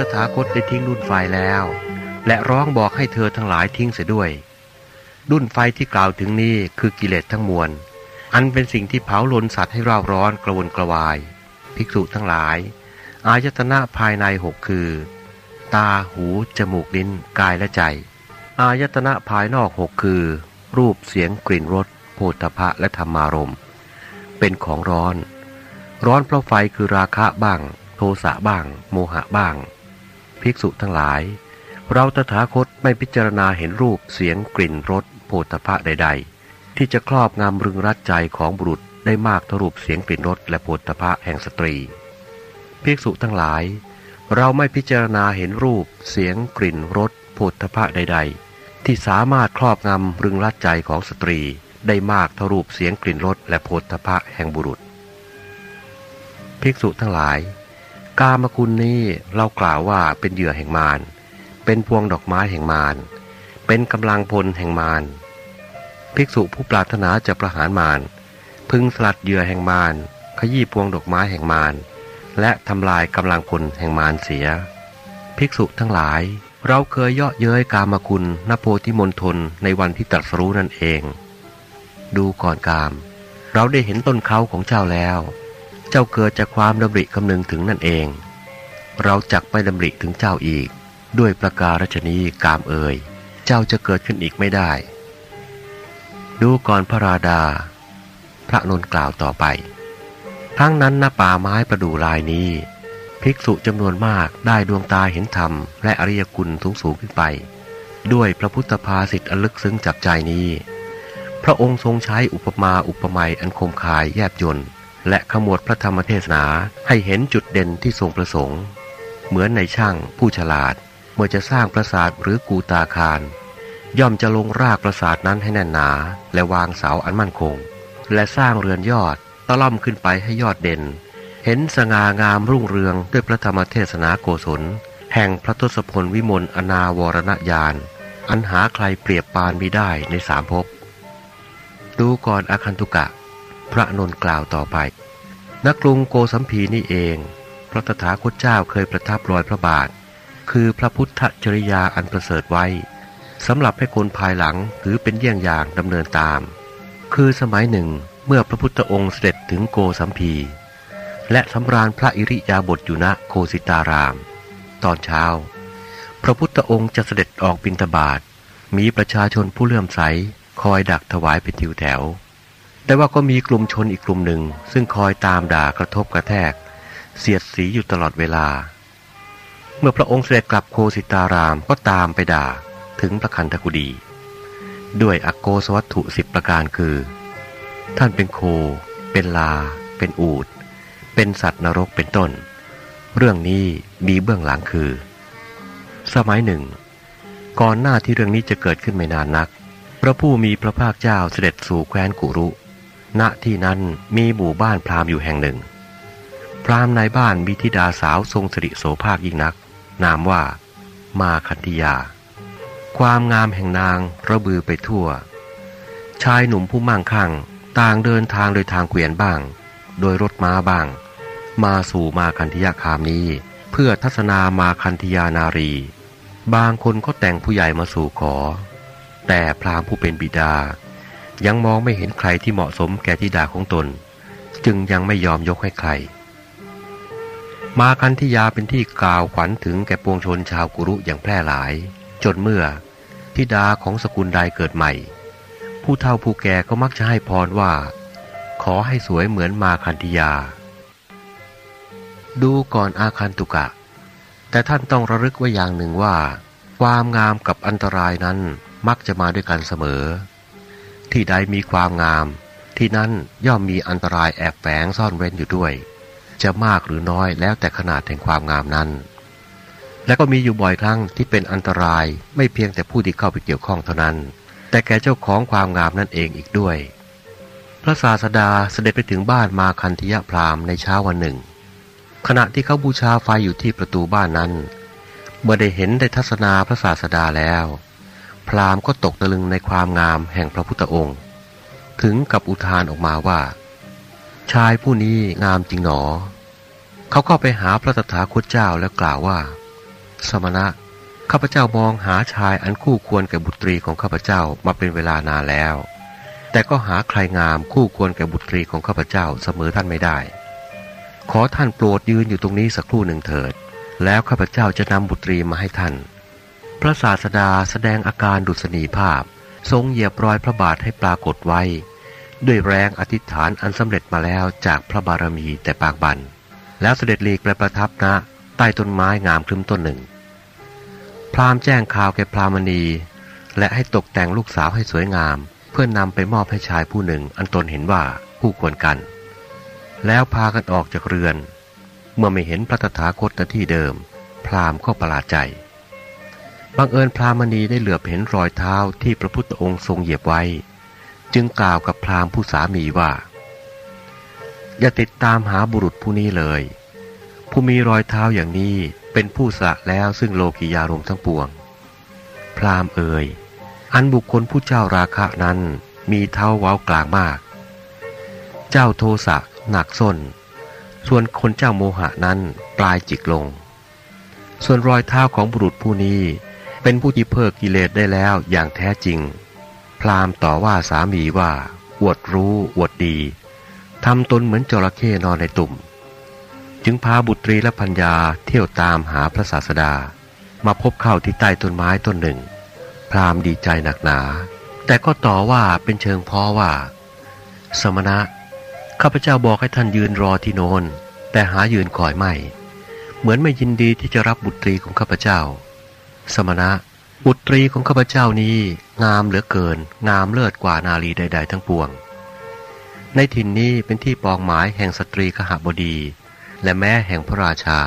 ตถาคตได้ทิ้งดุนไฟแล้ว และร้องบอกให้เธอทั้งหลายทิ้งเสียด้วยดุนไฟที่กล่าวถึงนี้คือกิเลสทั้งมวล อันเป็นสิ่งที่เผาลนสัตว์ให้ร่าร้อนกระวนกระวาย ภิกษุทั้งหลาย อายตนะภายในหกคือ ตาหู จมูกลิ้น กายและใจ อายตนะภายนอกหกคือ รูปเสียงกลิ่นรสโผฏฐะและธรรมารมณ์เป็นของร้อน ร้อนเพราะไฟคือราคะบ้าง โทสะบ้าง โมหะบ้าง ภิกษุทั้งหลาย เราตถาคตไม่พิจารณาเห็นรูปเสียงกลิ่นรสโผฏฐะใด ๆ ที่จะครอบงำรึงรัดใจของบุรุษได้มากเทารูปเสียงกลิ่นรสและโผฏฐะแห่งสตรี ภิกษุทั้งหลาย เราไม่พิจารณาเห็นรูป เสียงกลิ่นรสโผฏฐะใด ๆ ที่สามารถครอบงำรึงรัดใจของสตรีได้มากเทารูปเสียงกลิ่นรสและโผฏฐะแห่งบุรุษ ภิกษุทั้งหลาย กามคุณนี้เรากล่าวว่าเป็นเหยื่อแห่งมาร เป็นพวงดอกไม้แห่งมาร เป็นกำลังพลแห่งมาร ภิกษุผู้ปรารถนาจะประหารมาร พึงสลัดเหยื่อแห่งมาร ขยี้พวงดอกไม้แห่งมาร และทำลายกำลังพลแห่งมารเสีย ภิกษุทั้งหลาย เราเคยเยาะเย้ยกามคุณนโพธิมนทนในวันที่ตรัสรู้นั่นเอง ดูก่อนกาม เราได้เห็นต้นเขาของเจ้าแล้ว เจ้าเกิดจากความดำริคำนึงถึงนั่นเอง เราจักไม่ดำริถึงเจ้าอีก ด้วยประการฉนีกามเอ่ยเจ้าจะเกิดขึ้นอีกไม่ได้ ดูก่อนพระราดา พระนนกล่าวต่อไป ทั้งนั้นณป่าไม้ประดู่ลายนี้ ภิกษุจำนวนมากได้ดวงตาเห็นธรรม และอริยคุณสูงสูงขึ้นไป ด้วยพระพุทธภาสิทธิ์อันลึกซึ้งจับใจนี้ พระองค์ทรงใช้อุปมาอุปไมยอันคมคายแยบยนต์ และขมวดพระธรรมเทศนาให้เห็นจุดเด่นที่ทรงประสงค์ เหมือนในช่างผู้ฉลาด เมื่อจะสร้างปราสาทหรือกูตาคาร ย่อมจะลงรากปราสาทนั้นให้แน่นหนา และวางเสาอันมั่นคง และสร้างเรือนยอดตะล่อมขึ้นไปให้ยอดเด่น เห็นสง่างามรุ่งเรืองด้วยพระธรรมเทศนาโกศล แห่งพระทศพลวิมลอนาวรณญาณอันหาใครเปรียบปานมิได้ในสามภพดูก่อนอาคันตุกะ พระนนกล่าวต่อไปนักกรุงโกสัมพีนี่เอง พระตถาคตเจ้าเคยประทับรอยพระบาท คือพระพุทธจริยาอันประเสริฐไว้สำหรับให้คนภายหลังถือเป็นเยี่ยงอย่างดำเนินตาม คือสมัยหนึ่งเมื่อพระพุทธองค์เสด็จถึงโกสัมพี และสำราญพระอิริยาบถอยู่ณโคสิตาราม ตอนเช้า พระพุทธองค์จะเสด็จออกบิณฑบาตมีประชาชนผู้เลื่อมใสคอยดักถวายเป็นทิวแถว แต่ว่าก็มีกลุ่มชนอีกกลุ่มหนึ่ง ซึ่งคอยตามด่ากระทบกระแทก เสียดสีอยู่ตลอดเวลา เมื่อพระองค์เสด็จกลับโคสิตารามก็ตามไปด่าถึงพระคันธกุดี ด้วยอโกสวัตถุสิบประการคือ ท่านเป็นโค เป็นลา เป็นอูดเป็นสัตว์นรกเป็นต้น เรื่องนี้มีเบื้องหลังคือ สมัยหนึ่ง ก่อนหน้าที่เรื่องนี้จะเกิดขึ้นไม่นานนัก พระผู้มีพระภาคเจ้าเสด็จสู่แคว้นกุรุ ณที่นั้นมีหมู่บ้านพราหมณ์อยู่แห่งหนึ่ง พราหมณ์ในบ้านมีธิดาสาวทรงสิริโสภาคยิ่งนัก นามว่า มาคันธิยา ความงามแห่งนางระบือไปทั่ว ชายหนุ่มผู้มั่งคั่งต่างเดินทางโดยทางเกวียนบ้าง โดยรถม้าบ้าง มาสู่มาคันธิยาคามนี้ เพื่อทัศนามาคันธิยานารี บางคนก็แต่งผู้ใหญ่มาสู่ขอ แต่พราหมณ์ผู้เป็นบิดา ยังมองไม่เห็นใครที่เหมาะสมแก่ธิดาของตน จึงยังไม่ยอมยกให้ใคร มาคันธิยาเป็นที่กล่าวขวัญถึงแก่ปวงชนชาวกุรุอย่างแพร่หลาย จนเมื่อธิดาของสกุลใดเกิดใหม่ ผู้เฒ่าผู้แก่ก็มักจะให้พรว่า ขอให้สวยเหมือนมาคันธิยา ดูก่อนอาคันตุกะ แต่ท่านต้องระลึกไว้อย่างหนึ่งว่า ความงามกับอันตรายนั้นมักจะมาด้วยกันเสมอ ที่ใดมีความงาม ที่นั้นย่อมมีอันตรายแอบแฝงซ่อนเร้นอยู่ด้วย จะมากหรือน้อยแล้วแต่ขนาดแห่งความงามนั้น และก็มีอยู่บ่อยครั้งที่เป็นอันตรายไม่เพียงแต่ผู้ที่เข้าไปเกี่ยวข้องเท่านั้น แต่แก่เจ้าของความงามนั่นเองอีกด้วย พระศาสดาเสด็จไปถึงบ้านมาคันธยพราหมณ์ในเช้าวันหนึ่ง ขณะที่เขาบูชาไฟอยู่ที่ประตูบ้านนั้น เมื่อได้เห็นได้ทัศนาพระศาสดาแล้ว พราหมณ์ก็ตกตะลึงในความงามแห่งพระพุทธองค์ ถึงกับอุทานออกมาว่า ชายผู้นี้งามจริงหนอ เขาก็ไปหาพระตถาคตเจ้าแล้วกล่าวว่า สมณะข้าพเจ้ามองหาชายอันคู่ควรแก่บุตรีของข้าพเจ้ามาเป็นเวลานานแล้ว แต่ก็หาใครงามคู่ควรแก่บุตรีของข้าพเจ้าเสมอท่านไม่ได้ ขอท่านโปรดยืนอยู่ตรงนี้สักครู่หนึ่งเถิด แล้วข้าพเจ้าจะนำบุตรีมาให้ท่าน พระศาสดาแสดงอาการดุษณีภาพ ทรงเหยียบรอยพระบาทให้ปรากฏไว้ ด้วยแรงอธิษฐานอันสำเร็จมาแล้วจากพระบารมีแต่ปากบัน แล้วเสด็จหลีกไปประทับณใต้ต้นไม้งามคลึ้มต้นหนึ่ง พราหมณ์แจ้งข่าวแก่พรามณี และให้ตกแต่งลูกสาวให้สวยงาม เพื่อนนำไปมอบให้ชายผู้หนึ่งอันตนเห็นว่าคู่ควรกัน แล้วพากันออกจากเรือน เมื่อไม่เห็นพระตถาคตณที่เดิม พราหมณ์ก็ประหลาดใจ บังเอิญพรามณีได้เหลือบเห็นรอยเท้าที่พระพุทธองค์ทรงเหยียบไว้ จึงกล่าวกับพราหมณ์ผู้สามีว่า อย่าติดตามหาบุรุษผู้นี้เลย ผู้มีรอยเท้าอย่างนี้เป็นผู้สละแล้วซึ่งโลกิยารมทั้งปวง พราหมณ์เอ่ยอันบุคคลผู้เจ้าราคะนั้นมีเท้าเว้ากลางมาก เจ้าโทสะหนักส้น ส่วนคนเจ้าโมหะนั้นปลายจิกลง ส่วนรอยเท้าของบุรุษผู้นี้ เป็นผู้ที่เพิกกิเลสได้แล้วอย่างแท้จริง พราหมณ์ต่อว่าสามีว่าอวดรู้อวดดีทำตนเหมือนจระเข้นอนในตุ่ม จึงพาบุตรีและพัญญาเที่ยวตามหาพระศาสดา มาพบเข้าที่ใต้ต้นไม้ต้นหนึ่ง พราหมณ์ดีใจหนักหนา แต่ก็ต่อว่าเป็นเชิงพ้อว่า สมณะ ข้าพเจ้าบอกให้ท่านยืนรอที่โนนแต่หายืนคอยไม่ เหมือนไม่ยินดีที่จะรับบุตรีของข้าพเจ้า สมณะ บุตรีของข้าพเจ้านี้งามเหลือเกิน งามเลิศกว่านาลีใด ๆ ทั้งปวง ในถิ่นนี้เป็นที่ปองหมายแห่งสตรีขหบดี และแม้แห่งพระราชา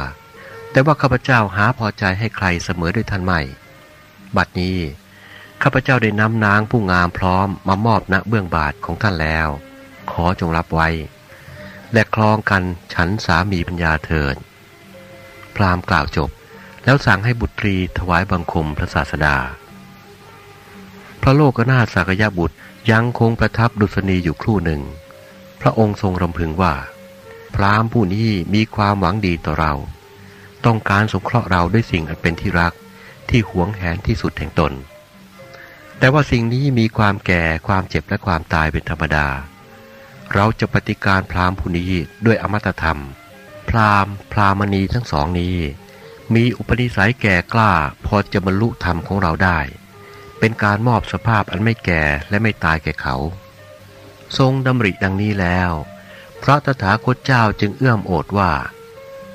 แต่ว่าข้าพเจ้าหาพอใจให้ใครเสมอด้วยท่านไม่ บัดนี้ข้าพเจ้าได้นำนางผู้งามพร้อมมามอบณเบื้องบาทของท่านแล้ว ขอจงรับไว้ และคลองกันฉันสามีปัญญาเถิด พรามกล่าวจบ แล้วสั่งให้บุตรีถวายบังคมพระศาสดา พระโลกนาถสักยบุตรยังคงประทับดุษณีอยู่ครู่หนึ่ง พระองค์ทรงรำพึงว่า พราหมณ์ผู้นี้มีความหวังดีต่อเรา ต้องการสงเคราะห์เราด้วยสิ่งอันเป็นที่รักที่หวงแหนที่สุดแห่งตน แต่ว่าสิ่งนี้มีความแก่ความเจ็บและความตายเป็นธรรมดา เราจะปฏิการพราหมณ์ผู้นี้ด้วยอมตะธรรม พราหมณ์พรามณีทั้งสองนี้ มีอุปนิสัยแก่กล้าพอจะบรรลุธรรมของเราได้ เป็นการมอบสภาพอันไม่แก่และไม่ตายแก่เขา ทรงดำริดังนี้แล้ว พระตถาคตเจ้าจึงเอื้อมโอดว่า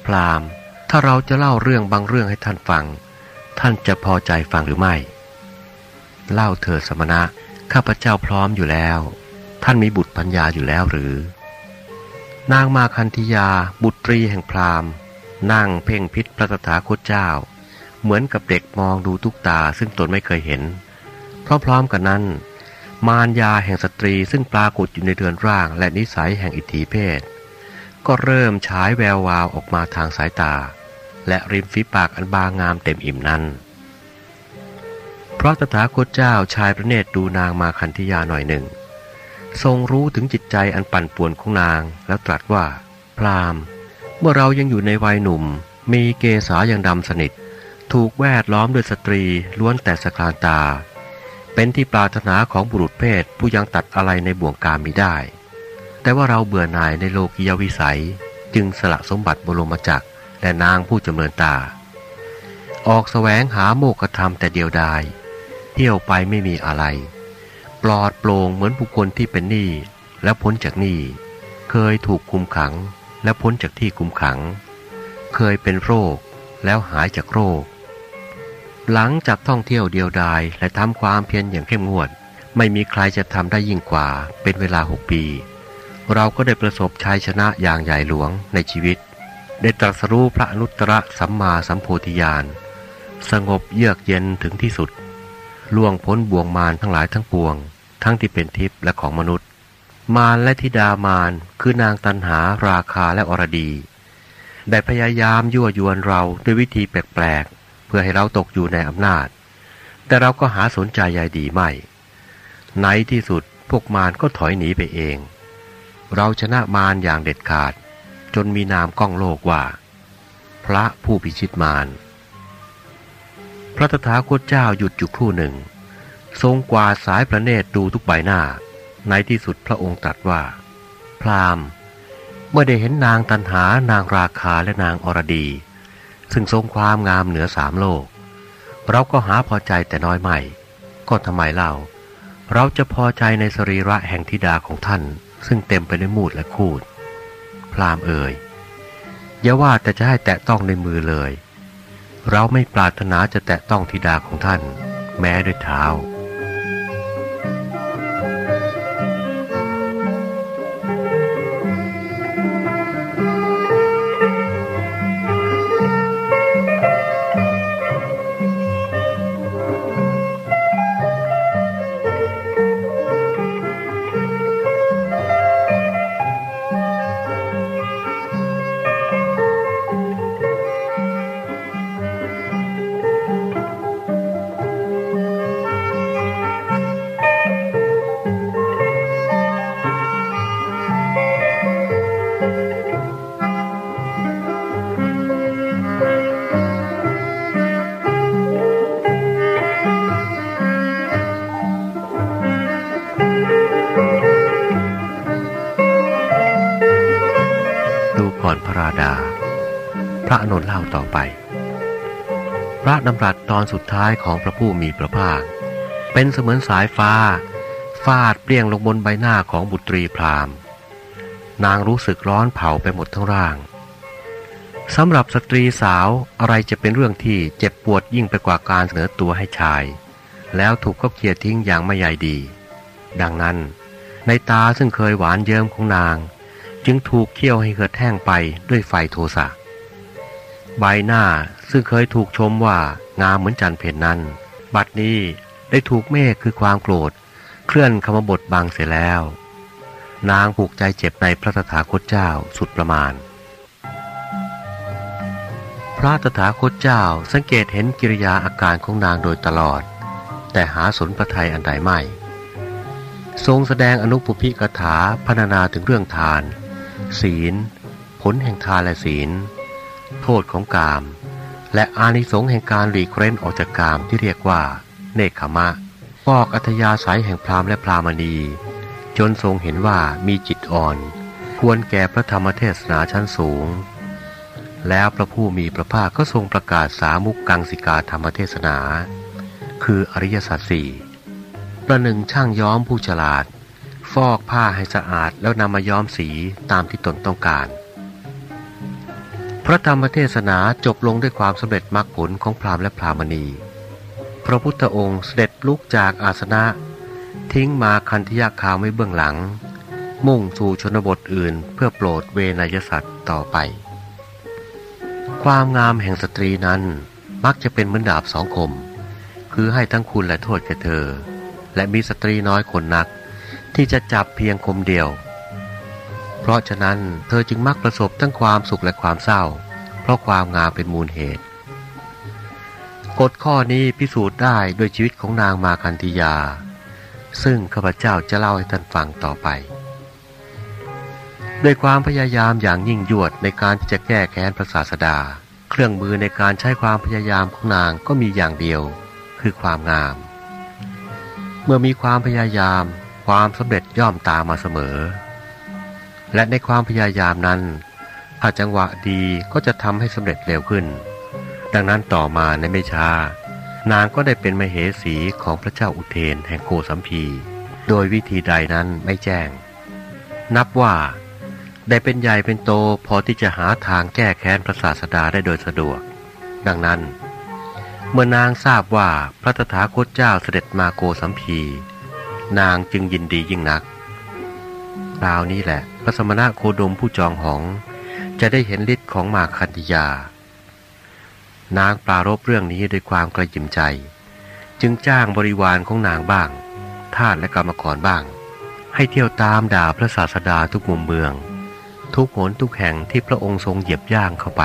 พราหมณ์ถ้าเราจะเล่าเรื่องบางเรื่องให้ท่านฟัง ท่านจะพอใจฟังหรือไม่ เล่าเถิดสมณะข้าพเจ้าพร้อมอยู่แล้ว ท่านมีบุตรปัญญาอยู่แล้วหรือ นางมาคันธยาบุตรีแห่งพราหมณ์ นั่งเพ่งพิษพระตถาคตเจ้า เหมือนกับเด็กมองดูทุกตาซึ่งตนไม่เคยเห็น พร้อมๆกันนั้น มารยาแห่งสตรีซึ่งปรากฏอยู่ในเดือนร่างและนิสัยแห่งอิทธิเพศ ก็เริ่มฉายแวววาวออกมาทางสายตา และริมฝีปากอันบางงามเต็มอิ่มนั้น เพราะตถาคตเจ้าชายพระเนตรดูนางมาคันธยาหน่อยหนึ่ง ทรงรู้ถึงจิตใจอันปั่นป่วนของนางแล้วตรัสว่า พราม เมื่อเรายังอยู่ในวัยหนุ่ม มีเกษายังดำสนิท ถูกแวดล้อมด้วยสตรีล้วนแต่สคลานตา เป็นที่ปรารถนาของบุรุษเพศผู้ยังตัดอะไรในบ่วงกามมีได้ แต่ว่าเราเบื่อหน่ายในโลกียวิสัย จึงสละสมบัติบรมจักรและนางผู้จำเริญตา ออกสแสวงหาโมกธรรมแต่เดียวดายเที่ยวไปไม่มีอะไร ปลอดโปร่งเหมือนบุคคลที่เป็นหนี้และพ้นจากหนี้เคยถูกคุมขัง และพ้นจากที่คุมขัง เคยเป็นโรคแล้วหายจากโรค หลังจากท่องเที่ยวเดียวดายและทำความเพียรอย่างเข้มงวด ไม่มีใครจะทำได้ยิ่งกว่าเป็นเวลาหกปี เราก็ได้ประสบชัยชนะอย่างใหญ่หลวงในชีวิต ได้ตรัสรู้พระอนุตตรสัมมาสัมโพธิญาณสงบเยือกเย็นถึงที่สุด ล่วงพ้นบ่วงมารทั้งหลายทั้งปวง ทั้งที่เป็นทิพย์และของมนุษย์ มารและธิดามารคือนางตันหาราคาและอรดี ได้พยายามยั่วยวนเราด้วยวิธีแปลกๆ เพื่อให้เราตกอยู่ในอำนาจ แต่เราก็หาสนใจใยดีไม่ ในที่สุดพวกมารก็ถอยหนีไปเอง เราชนะมารอย่างเด็ดขาด จนมีนามก้องโลกว่า พระผู้พิชิตมารพระตถาคตเจ้าหยุดอยู่ครู่หนึ่ง ทรงกวาดสายพระเนตรดูทุกใบหน้า ในที่สุดพระองค์ตรัสว่า พรามเมื่อได้เห็นนางตันหานางราคาและนางอรดี ซึ่งทรงความงามเหนือสามโลก เราก็หาพอใจแต่น้อยไม่ ก็ทำไมเล่า เราจะพอใจในสรีระแห่งธิดาของท่าน ซึ่งเต็มไปด้วยมูดและคูด พรามเอ่ยอย่าว่าแต่จะให้แตะต้องในมือเลย เราไม่ปรารถนาจะแตะต้องธิดาของท่าน แม้ด้วยเท้า ระนนท์เล่าต่อไป พระดำรัสตอนสุดท้ายของพระผู้มีพระภาค เป็นเสมือนสายฟ้า ฟาดเปลี่ยงลงบนใบหน้าของบุตรีพรามนางรู้สึกร้อนเผาไปหมดทั้งร่างสำหรับสตรีสาวอะไรจะเป็นเรื่องที่เจ็บปวดยิ่งไปกว่าการเสนอตัวให้ชาย แล้วถูกเขาเคียทิ้งอย่างไม่ใยดี ดังนั้น ในตาซึ่งเคยหวานเยิ้มของนาง จึงถูกเคี่ยวให้เกิดแห้งไปด้วยไฟโทสะ ใบหน้าซึ่งเคยถูกชมว่างามเหมือนจันเพนนั้น บัดนี้ได้ถูกเมฆคือความโกรธ เคลื่อนคำบทบังเสียแล้ว นางผูกใจเจ็บในพระตถาคตเจ้าสุดประมาณ พระตถาคตเจ้าสังเกตเห็นกิริยาอาการของนางโดยตลอด แต่หาสนพระทัยอันใดไม่ ทรงแสดงอนุปพิกถาพรรณนาถึงเรื่องทาน ศีล ผลแห่งทานและศีล โทษของกาม และอานิสงส์แห่งการหลีกเร้นออกจากกามที่เรียกว่า เนคขมะฟอกอัธยาศัยแห่งพรามและพรามณี จนทรงเห็นว่ามีจิตอ่อน ควรแก่พระธรรมเทศนาชั้นสูง แล้วพระผู้มีพระภาคก็ทรงประกาศสามุกกังสิกาธรรมเทศนา คืออริยสัจสี่ประหนึ่งช่างย้อมผู้ฉลาด ฟอกผ้าให้สะอาดแล้วนำมาย้อมสีตามที่ตนต้องการ พระธรรมเทศนาจบลงด้วยความสำเร็จมรรคผลของพราหมณ์และพรามณี พระพุทธองค์เสด็จลุกจากอาสนะ ทิ้งมาคันธยาคาวไว้เบื้องหลัง มุ่งสู่ชนบทอื่นเพื่อโปรดเวนยสัตว์ต่อไป ความงามแห่งสตรีนั้นมักจะเป็นเหมือนดาบสองคม คือให้ทั้งคุณและโทษแก่เธอ และมีสตรีน้อยคนนัก ที่จะจับเพียงคมเดียว เพราะฉะนั้นเธอจึงมักประสบทั้งความสุขและความเศร้า เพราะความงามเป็นมูลเหตุ กฎข้อนี้พิสูจน์ได้ด้วยชีวิตของนางมาคันธิยา ซึ่งข้าพเจ้าจะเล่าให้ท่านฟังต่อไปด้วยความพยายามอย่างยิ่งยวดในการที่จะแก้แค้นพระศาสดา เครื่องมือในการใช้ความพยายามของนางก็มีอย่างเดียว คือความงาม เมื่อมีความพยายาม ความสำเร็จย่อมตามมาเสมอ และในความพยายามนั้นถ้าจังหวะดีก็จะทำให้สำเร็จเร็วขึ้น ดังนั้นต่อมาในไม่ช้า นางก็ได้เป็นมเหสีของพระเจ้าอุเทนแห่งโกสัมพี โดยวิธีใดนั้นไม่แจ้ง นับว่า ได้เป็นใหญ่เป็นโตพอที่จะหาทางแก้แค้นพระศาสดาได้โดยสะดวก ดังนั้น เมื่อนางทราบว่าพระตถาคตเจ้าเสด็จมาโกสัมพี นางจึงยินดียิ่งนักคราวนี้แหละ ระสมณะโคดมผู้จองหอง จะได้เห็นฤทธิ์ของมาคันธยา นางปรารบเรื่องนี้ด้วยความกระยิมใจ จึงจ้างบริวารของนางบ้าง ทาสและกรรมกรบ้าง ให้เที่ยวตามด่าพระศาสดาทุกมุมเมือง ทุกหนทุกแห่งที่พระองค์ทรงเหยียบย่างเข้าไป